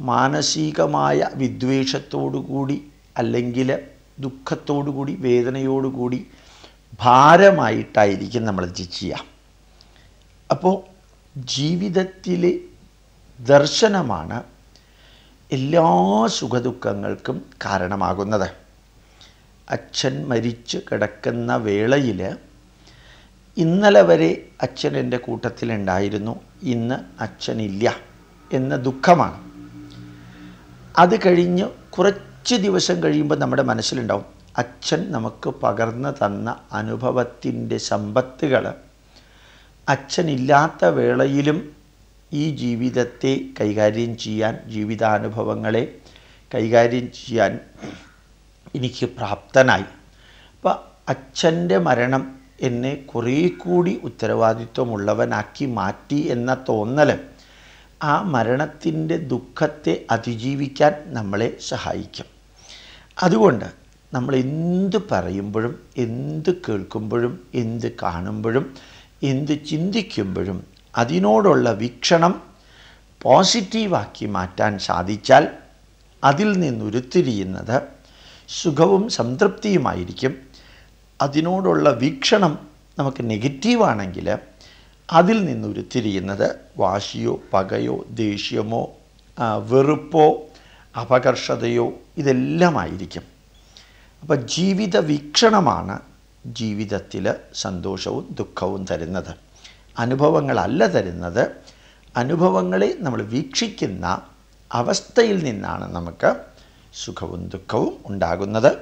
മാനസികമായ വിദ്വേഷത്തോടുകൂടി അല്ലെങ്കിൽ ദുഃഖത്തോടുകൂടി വേദനയോടുകൂടി ഭാരമായിട്ടായിരിക്കും നമ്മൾ ചെയ്യുക അപ്പോൾ ജീവിതത്തിലെ ദർശനമാണ് എല്ലാ സുഖദുഃഖങ്ങൾക്കും കാരണമാകുന്നത്. അച്ഛൻ മരിച്ച് കിടക്കുന്ന വേളയിൽ ഇന്നലെ വരെ അച്ഛൻ എന്റെ കൂട്ടത്തിലുണ്ടായിരുന്നു. ഇന്ന് അച്ഛനില്ല എന്ന ദുഃഖമാണ്. അത് കഴിഞ്ഞ് കുറച്ച് ദിവസം കഴിയുമ്പോൾ നമ്മുടെ മനസ്സിലുണ്ടാവും. അച്ഛൻ നമുക്ക് പകർന്നു തന്ന അനുഭവത്തിന്റെ സമ്പത്തുകൾ അച്ഛനില്ലാത്ത വേളയിലും ഈ ജീവിതത്തെ കൈകാര്യം ചെയ്യാൻ ജീവിതാനുഭവങ്ങളെ കൈകാര്യം ചെയ്യാൻ എനിക്ക് പ്രാപ്തനായി. അപ്പം അച്ഛന്റെ മരണം എന്നെ കുറേ കൂടി ഉത്തരവാദിത്വമുള്ളവനാക്കി മാറ്റി എന്ന തോന്നൽ ആ മരണത്തിന്റെ ദുഃഖത്തെ അതിജീവിക്കാൻ നമ്മളെ സഹായിക്കും. അതുകൊണ്ട് നമ്മൾ എന്ത് പറയുമ്പോഴും എന്ത് കേൾക്കുമ്പോഴും എന്ത് കാണുമ്പോഴും എന്ത് ചിന്തിക്കുമ്പോഴും അതിനോടുള്ള വീക്ഷണം പോസിറ്റീവാക്കി മാറ്റാൻ സാധിച്ചാൽ അതിൽ നിന്നുരുത്തിരിയുന്നത് സുഖവും സംതൃപ്തിയുമായിരിക്കും. അതിനോടുള്ള വീക്ഷണം നമുക്ക് നെഗറ്റീവാണെങ്കിൽ അതിൽ നിന്നുരുത്തിരിയുന്നത് വാശിയോ പകയോ ദേഷ്യമോ വെറുപ്പോ അപകർഷതയോ ഇതെല്ലാമായിരിക്കും. അപ്പം ജീവിത വീക്ഷണമാണ് ജീവിതത്തിൽ സന്തോഷവും ദുഃഖവും തരുന്നത്. അനുഭവങ്ങളല്ല തരുന്നത്. അനുഭവങ്ങളെ നമ്മൾ വീക്ഷിക്കുന്ന അവസ്ഥയിൽ നിന്നാണ് നമുക്ക് സുഖവും ദുഃഖവും ഉണ്ടാകുന്നത്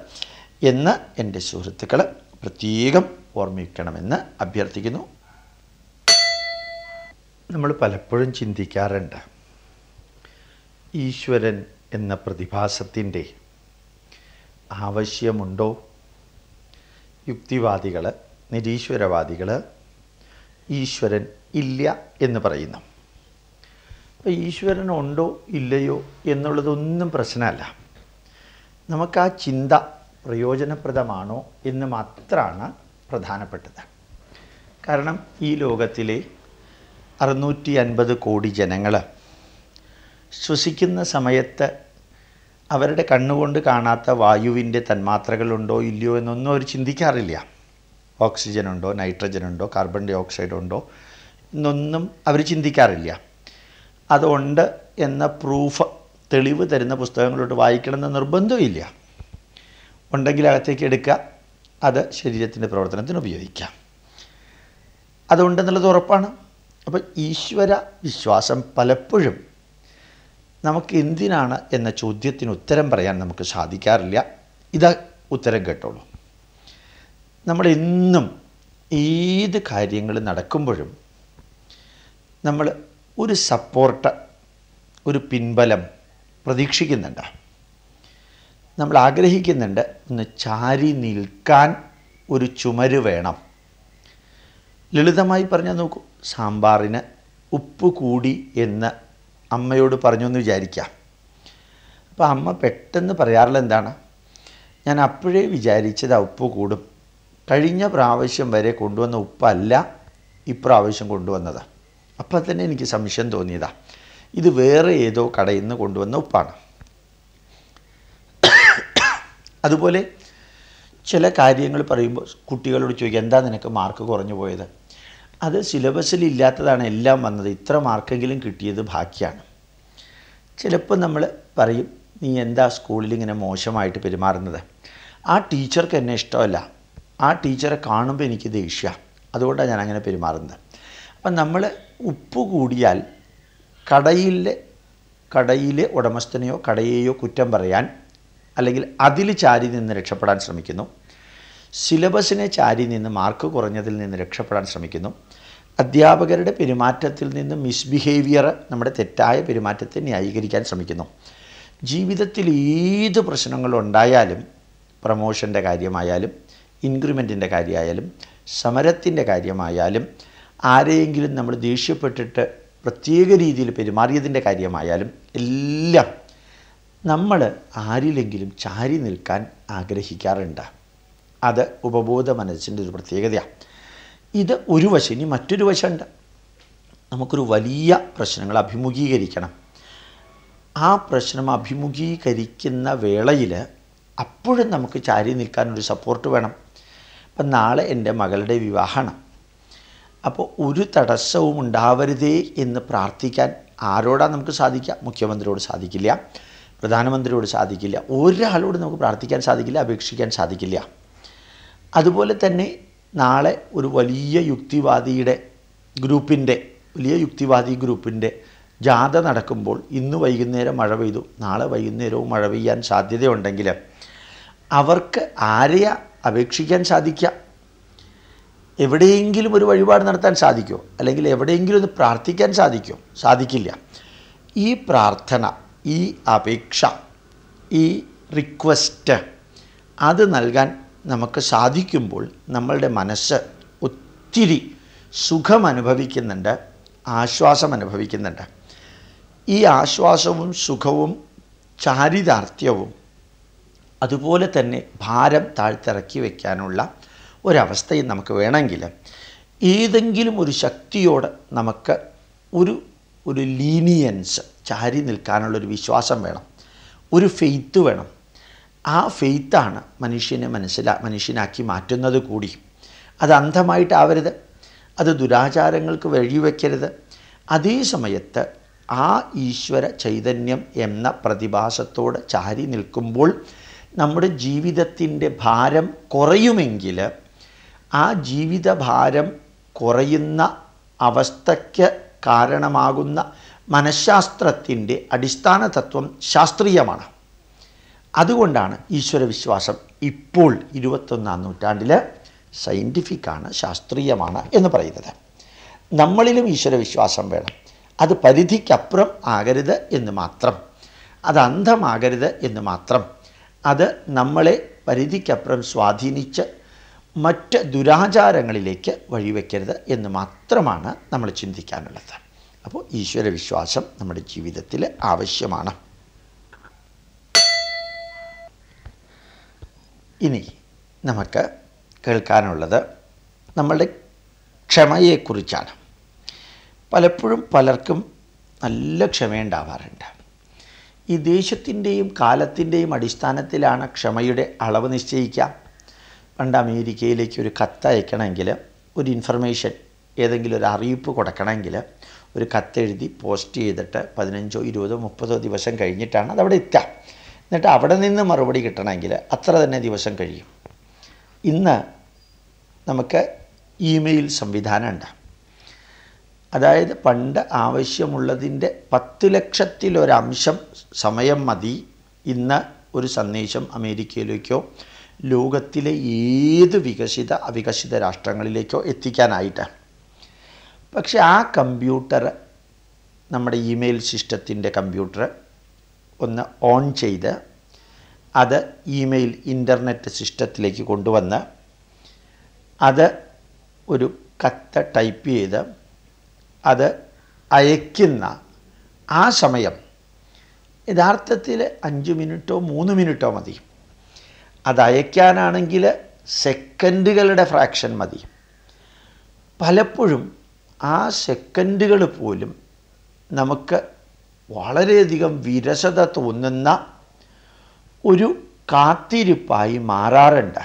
എന്ന് എന്റെ സുഹൃത്തുക്കൾ പ്രത്യേകം ഓർമ്മിക്കണമെന്ന് അഭ്യർത്ഥിക്കുന്നു. നമ്മൾ പലപ്പോഴും ചിന്തിക്കാറുണ്ട് ഈശ്വരൻ എന്ന പ്രതിഭാസത്തിന്റെ ആവശ്യമുണ്ടോ? യുക്തിവാദികൾ നിരീശ്വരവാദികൾ ഈശ്വരൻ ഇല്ല എന്ന് പറയുന്നു. അപ്പോൾ ഈശ്വരൻ ഉണ്ടോ ഇല്ലയോ എന്നുള്ളതൊന്നും പ്രശ്നമല്ല. നമുക്ക് ആ ചിന്ത പ്രയോജനപ്രദമാണോ എന്ന് മാത്രമാണ് പ്രധാനപ്പെട്ടത്. കാരണം ഈ ലോകത്തിലെ അറുന്നൂറ്റി അൻപത് കോടി ജനങ്ങൾ ശ്വസിക്കുന്ന സമയത്ത് അവരുടെ കണ്ണുകൊണ്ട് കാണാത്ത വായുവിന്റെ തന്മാത്രകളുണ്ടോ ഇല്ലയോ എന്നൊന്നും അവർ ചിന്തിക്കാറില്ല. ഓക്സിജൻ ഉണ്ടോ നൈട്രജൻ ഉണ്ടോ കാർബൺ ഡൈ ഓക്സൈഡ് ഉണ്ടോ എന്നൊന്നും അവർ ചിന്തിക്കാറില്ല. അതുകൊണ്ട് എന്ന പ്രൂഫ് തെളിവ് തരുന്ന പുസ്തകങ്ങളോട്ട് വായിക്കണമെന്ന് നിർബന്ധമില്ല ഉണ്ടെങ്കിൽ അകത്തേക്ക് എടുക്കുക. അത് ശരീരത്തിന്റെ പ്രവർത്തനത്തിന് ഉപയോഗിക്കാം. അതുണ്ടെന്നുള്ളത് ഉറപ്പാണ്. അപ്പോൾ ഈശ്വര വിശ്വാസം പലപ്പോഴും നമുക്ക് എന്തിനാണ് എന്ന ചോദ്യത്തിന് ഉത്തരം പറയാൻ നമുക്ക് സാധിക്കാറില്ല. ഇത് ഉത്തരം കേട്ടോളൂ. നമ്മളെന്നും ഏത് കാര്യങ്ങൾ നടക്കുമ്പോഴും നമ്മൾ ഒരു സപ്പോർട്ട് ഒരു പിൻബലം പ്രതീക്ഷിക്കുന്നുണ്ട്. നമ്മൾ ആഗ്രഹിക്കുന്നുണ്ട് ഒന്ന് ചാരി നിൽക്കാൻ ഒരു ചുമര് വേണം. ലളിതമായി പറഞ്ഞാൽ നോക്കൂ സാമ്പാറിന് ഉപ്പ് കൂടി എന്ന് അമ്മയോട് പറഞ്ഞു എന്ന് വിചാരിക്കാം. അപ്പോൾ അമ്മ പെട്ടെന്ന് പറയാറില്ല എന്താണ് ഞാൻ അപ്പോഴേ വിചാരിച്ചത് ഉപ്പ് കൂടും. കഴിഞ്ഞ പ്രാവശ്യം വരെ കൊണ്ടുവന്ന ഉപ്പല്ല ഇപ്രാവശ്യം കൊണ്ടുവന്നത്. അപ്പം തന്നെ എനിക്ക് സംശയം തോന്നിയതാ. ഇത് വേറെ ഏതോ കടയിൽ നിന്ന് കൊണ്ടുവന്ന ഉപ്പാണ്. അതുപോലെ ചില കാര്യങ്ങൾ പറയുമ്പോൾ കുട്ടികളോട് ചോദിക്കുക എന്താ നിനക്ക് മാർക്ക് കുറഞ്ഞു പോയത്? അത് സിലബസിൽ ഇല്ലാത്തതാണ് എല്ലാം വന്നത്. ഇത്ര മാർക്കെങ്കിലും കിട്ടിയത് ബാക്കിയാണ് ചിലപ്പോൾ നമ്മൾ പറയും നീ എന്താ സ്കൂളിൽ ഇങ്ങനെ മോശമായിട്ട് പെരുമാറുന്നത്? ആ ടീച്ചർക്ക് എന്നെ ഇഷ്ടമല്ല. ആ ടീച്ചറെ കാണുമ്പോൾ എനിക്ക് ദേഷ്യ. അതുകൊണ്ടാണ് ഞാൻ അങ്ങനെ പെരുമാറുന്നത്. അപ്പം നമ്മൾ ഉപ്പ് കൂടിയാൽ കടയിലെ കടയിലെ ഉടമസ്ഥനെയോ കടയെയോ കുറ്റം പറയാൻ അല്ലെങ്കിൽ അതിൽ ചാരി നിന്ന് രക്ഷപ്പെടാൻ ശ്രമിക്കുന്നു. സിലബസിനെ ചാരി നിന്ന് മാർക്ക് കുറഞ്ഞതിൽ നിന്ന് രക്ഷപ്പെടാൻ ശ്രമിക്കുന്നു. അധ്യാപകരുടെ പെരുമാറ്റത്തിൽ നിന്ന് മിസ്ബിഹേവിയർ നമ്മുടെ തെറ്റായ പെരുമാറ്റത്തെ ന്യായീകരിക്കാൻ ശ്രമിക്കുന്നു. ജീവിതത്തിൽ ഏത് പ്രശ്നങ്ങളുണ്ടായാലും പ്രമോഷന്റെ കാര്യമായാലും ഇൻക്രിമെന്റിന്റെ കാര്യമായാലും സമരത്തിന്റെ കാര്യമായാലും ആരെയെങ്കിലും നമ്മൾ ദേഷ്യപ്പെട്ടിട്ട് പ്രത്യേക രീതിയിൽ പെരുമാറിയതിന്റെ കാര്യമായാലും എല്ലാം നമ്മൾ ആരിലെങ്കിലും ചാരി നിൽക്കാൻ ആഗ്രഹിക്കാറുണ്ട്. അത് ഉപബോധ മനസ്സിന്റെ ഒരു പ്രത്യേകതയാണ് ഇത് ഒരു വശം ഇനി മറ്റൊരു വശമുണ്ട്. നമുക്കൊരു വലിയ പ്രശ്നങ്ങൾ അഭിമുഖീകരിക്കണം. ആ പ്രശ്നം അഭിമുഖീകരിക്കുന്ന വേളയിൽ അപ്പോഴും നമുക്ക് ചാരി നിൽക്കാനൊരു സപ്പോർട്ട് വേണം. അപ്പം നാളെ എന്റെ മകളുടെ വിവാഹമാണ്. അപ്പോൾ ഒരു തടസ്സവും ഉണ്ടാവരുതേ എന്ന് പ്രാർത്ഥിക്കാൻ ആരോടാണ് നമുക്ക് സാധിക്കുക? മുഖ്യമന്ത്രിയോട് സാധിക്കില്ല പ്രധാനമന്ത്രിയോട് സാധിക്കില്ല ഒരാളോട് നമുക്ക് പ്രാർത്ഥിക്കാൻ സാധിക്കില്ല അപേക്ഷിക്കാൻ സാധിക്കില്ല. അതുപോലെ തന്നെ നാളെ ഒരു വലിയ യുക്തിവാദിയുടെ ഗ്രൂപ്പിന്റെ വലിയ യുക്തിവാദി ഗ്രൂപ്പിന്റെ ജാഥ നടക്കുമ്പോൾ ഇന്ന് വൈകുന്നേരം മഴ പെയ്തു. നാളെ വൈകുന്നേരവും മഴ പെയ്യാൻ സാധ്യതയുണ്ടെങ്കിൽ അവർക്ക് ആരെയാ അപേക്ഷിക്കാൻ സാധിക്കുക. എവിടെയെങ്കിലും ഒരു വഴിപാട് നടത്താൻ സാധിക്കുമോ അല്ലെങ്കിൽ എവിടെയെങ്കിലും ഒന്ന് പ്രാർത്ഥിക്കാൻ സാധിക്കുമോ സാധിക്കില്ല. ഈ പ്രാർത്ഥന ഈ അപേക്ഷ ഈ റിക്വസ്റ്റ് അത് നൽകാൻ നമുക്ക് സാധിക്കുമ്പോൾ നമ്മളുടെ മനസ്സ് ഒത്തിരി സുഖം അനുഭവിക്കുന്നുണ്ട് ആശ്വാസം അനുഭവിക്കുന്നുണ്ട് ഈ ആശ്വാസവും സുഖവും ചാരിതാർത്ഥ്യവും അതുപോലെ തന്നെ ഭാരം താഴ്ത്തിറക്കി വയ്ക്കാനുള്ള ഒരവസ്ഥയും നമുക്ക് വേണമെങ്കിൽ ഏതെങ്കിലും ഒരു ശക്തിയോട് നമുക്ക് ഒരു ഒരു ലീനിയൻസ് ചാരി നിൽക്കാനുള്ളൊരു വിശ്വാസം വേണം. ഒരു ഫെയ്ത്ത് വേണം. ആ ഫെയ്ത്താണ് മനുഷ്യനെ മനസ്സിലാ മനുഷ്യനാക്കി മാറ്റുന്നത് കൂടി. അത് അന്ധമായിട്ടാവരുത് അത് ദുരാചാരങ്ങൾക്ക് വഴിവെക്കരുത് അതേ സമയത്ത് ആ ഈശ്വര ചൈതന്യം എന്ന പ്രതിഭാസത്തോട് ചാരി നിൽക്കുമ്പോൾ നമ്മുടെ ജീവിതത്തിന്റെ ഭാരം കുറയുമെങ്കിൽ ആ ജീവിതഭാരം കുറയുന്ന അവസ്ഥയ്ക്ക് കാരണമാകുന്ന മനഃശാസ്ത്രത്തിന്റെ അടിസ്ഥാന തത്വം ശാസ്ത്രീയമാണ്. അതുകൊണ്ടാണ് ഈശ്വരവിശ്വാസം ഇപ്പോൾ ഇരുപത്തൊന്നാം നൂറ്റാണ്ടിൽ സയന്റിഫിക്കാണ് ശാസ്ത്രീയമാണ് എന്ന് പറയുന്നത്. നമ്മളിലും ഈശ്വരവിശ്വാസം വേണം. അത് പരിധിക്കപ്പുറം ആകരുത് എന്ന് മാത്രം. അത് അന്ധമാകരുത് എന്ന് മാത്രം. അത് നമ്മളെ പരിധിക്കപ്പുറം സ്വാധീനിച്ച് മറ്റ് ദുരാചാരങ്ങളിലേക്ക് വഴിവെക്കരുത് എന്ന് മാത്രമാണ് നമ്മൾ ചിന്തിക്കാനുള്ളത്. അപ്പോൾ ഈശ്വരവിശ്വാസം നമ്മുടെ ജീവിതത്തിൽ ആവശ്യമാണ്. ഇനി നമുക്ക് കേൾക്കാനുള്ളത് നമ്മളുടെ ക്ഷമയെക്കുറിച്ചാണ്. പലപ്പോഴും പലർക്കും നല്ല ക്ഷമയുണ്ടാവാറുണ്ട്. ഈ ദേശത്തിന്റെയും കാലത്തിന്റെയും അടിസ്ഥാനത്തിലാണ് ക്ഷമയുടെ അളവ് നിശ്ചയിക്കുക. പണ്ട് അമേരിക്കയിലേക്ക് ഒരു കത്ത് അയക്കണമെങ്കിൽ ഒരു ഇൻഫർമേഷൻ ഏതെങ്കിലും ഒരു അറിയിപ്പ് കൊടുക്കണമെങ്കിൽ ഒരു കത്തെഴുതി പോസ്റ്റ് ചെയ്തിട്ട് പതിനഞ്ചോ ഇരുപതോ മുപ്പതോ ദിവസം കഴിഞ്ഞിട്ടാണ് അതവിടെ എത്താം എന്നിട്ട് അവിടെ നിന്ന് മറുപടി കിട്ടണമെങ്കിൽ അത്ര തന്നെ ദിവസം കഴിയും. ഇന്ന് നമുക്ക് ഇമെയിൽ സംവിധാനമുണ്ട് അതായത് പണ്ട് ആവശ്യമുള്ളതിന്റെ പത്ത് ലക്ഷത്തിലൊരംശം സമയം മതി ഇന്ന് ഒരു സന്ദേശം അമേരിക്കയിലേക്കോ ലോകത്തിലെ ഏത് വികസിത അവികസിത രാഷ്ട്രങ്ങളിലേക്കോ എത്തിക്കാനായിട്ട്. പക്ഷെ ആ കമ്പ്യൂട്ടർ നമ്മുടെ ഇമെയിൽ സിസ്റ്റത്തിന്റെ കമ്പ്യൂട്ടർ ഒന്ന് ഓൺ ചെയ്ത് അത് ഇമെയിൽ ഇന്റർനെറ്റ് സിസ്റ്റത്തിലേക്ക് കൊണ്ടുവന്ന് അത് ഒരു കത്ത് ടൈപ്പ് ചെയ്ത് അത് അയക്കുന്ന ആ സമയം യഥാർത്ഥത്തിൽ അഞ്ച് മിനിറ്റോ മൂന്ന് മിനിറ്റോ മതി. അത് അയക്കാനാണെങ്കിൽ സെക്കൻഡുകളുടെ ഫ്രാക്ഷൻ മതി. പലപ്പോഴും ആ സെക്കൻഡുകൾ പോലും നമുക്ക് വളരെയധികം വിരസത തോന്നുന്ന ഒരു കാത്തിരിപ്പായി മാറാറുണ്ട്.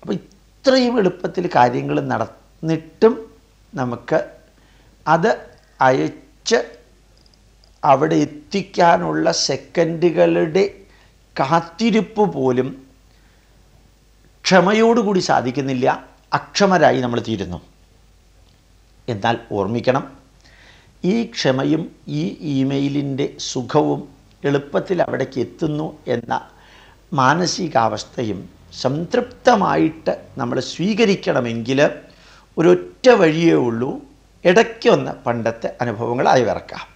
അപ്പോൾ ഇത്രയും എളുപ്പത്തിൽ കാര്യങ്ങൾ നട എന്നിട്ടും നമുക്ക് അത് അയച്ച് അവിടെ എത്തിക്കാനുള്ള സെക്കൻഡുകളുടെ കാത്തിരിപ്പ് പോലും ക്ഷമയോടുകൂടി സാധിക്കുന്നില്ല. അക്ഷമരായി നമ്മൾ തീരുന്നു. എന്നാൽ ഓർമ്മിക്കണം ഈ ക്ഷമയും ഈ ഇമെയിലിന്റെ സുഖവും എളുപ്പത്തിൽ അവിടേക്ക് എത്തുന്നു എന്ന മാനസികാവസ്ഥയും സംതൃപ്തമായിട്ട് നമ്മൾ സ്വീകരിക്കണമെങ്കിൽ ഒരൊറ്റ വഴിയേ ഉള്ളൂ. ഇടയ്ക്കൊന്ന് പണ്ടത്തെ അനുഭവങ്ങളായി അയവിറക്കാം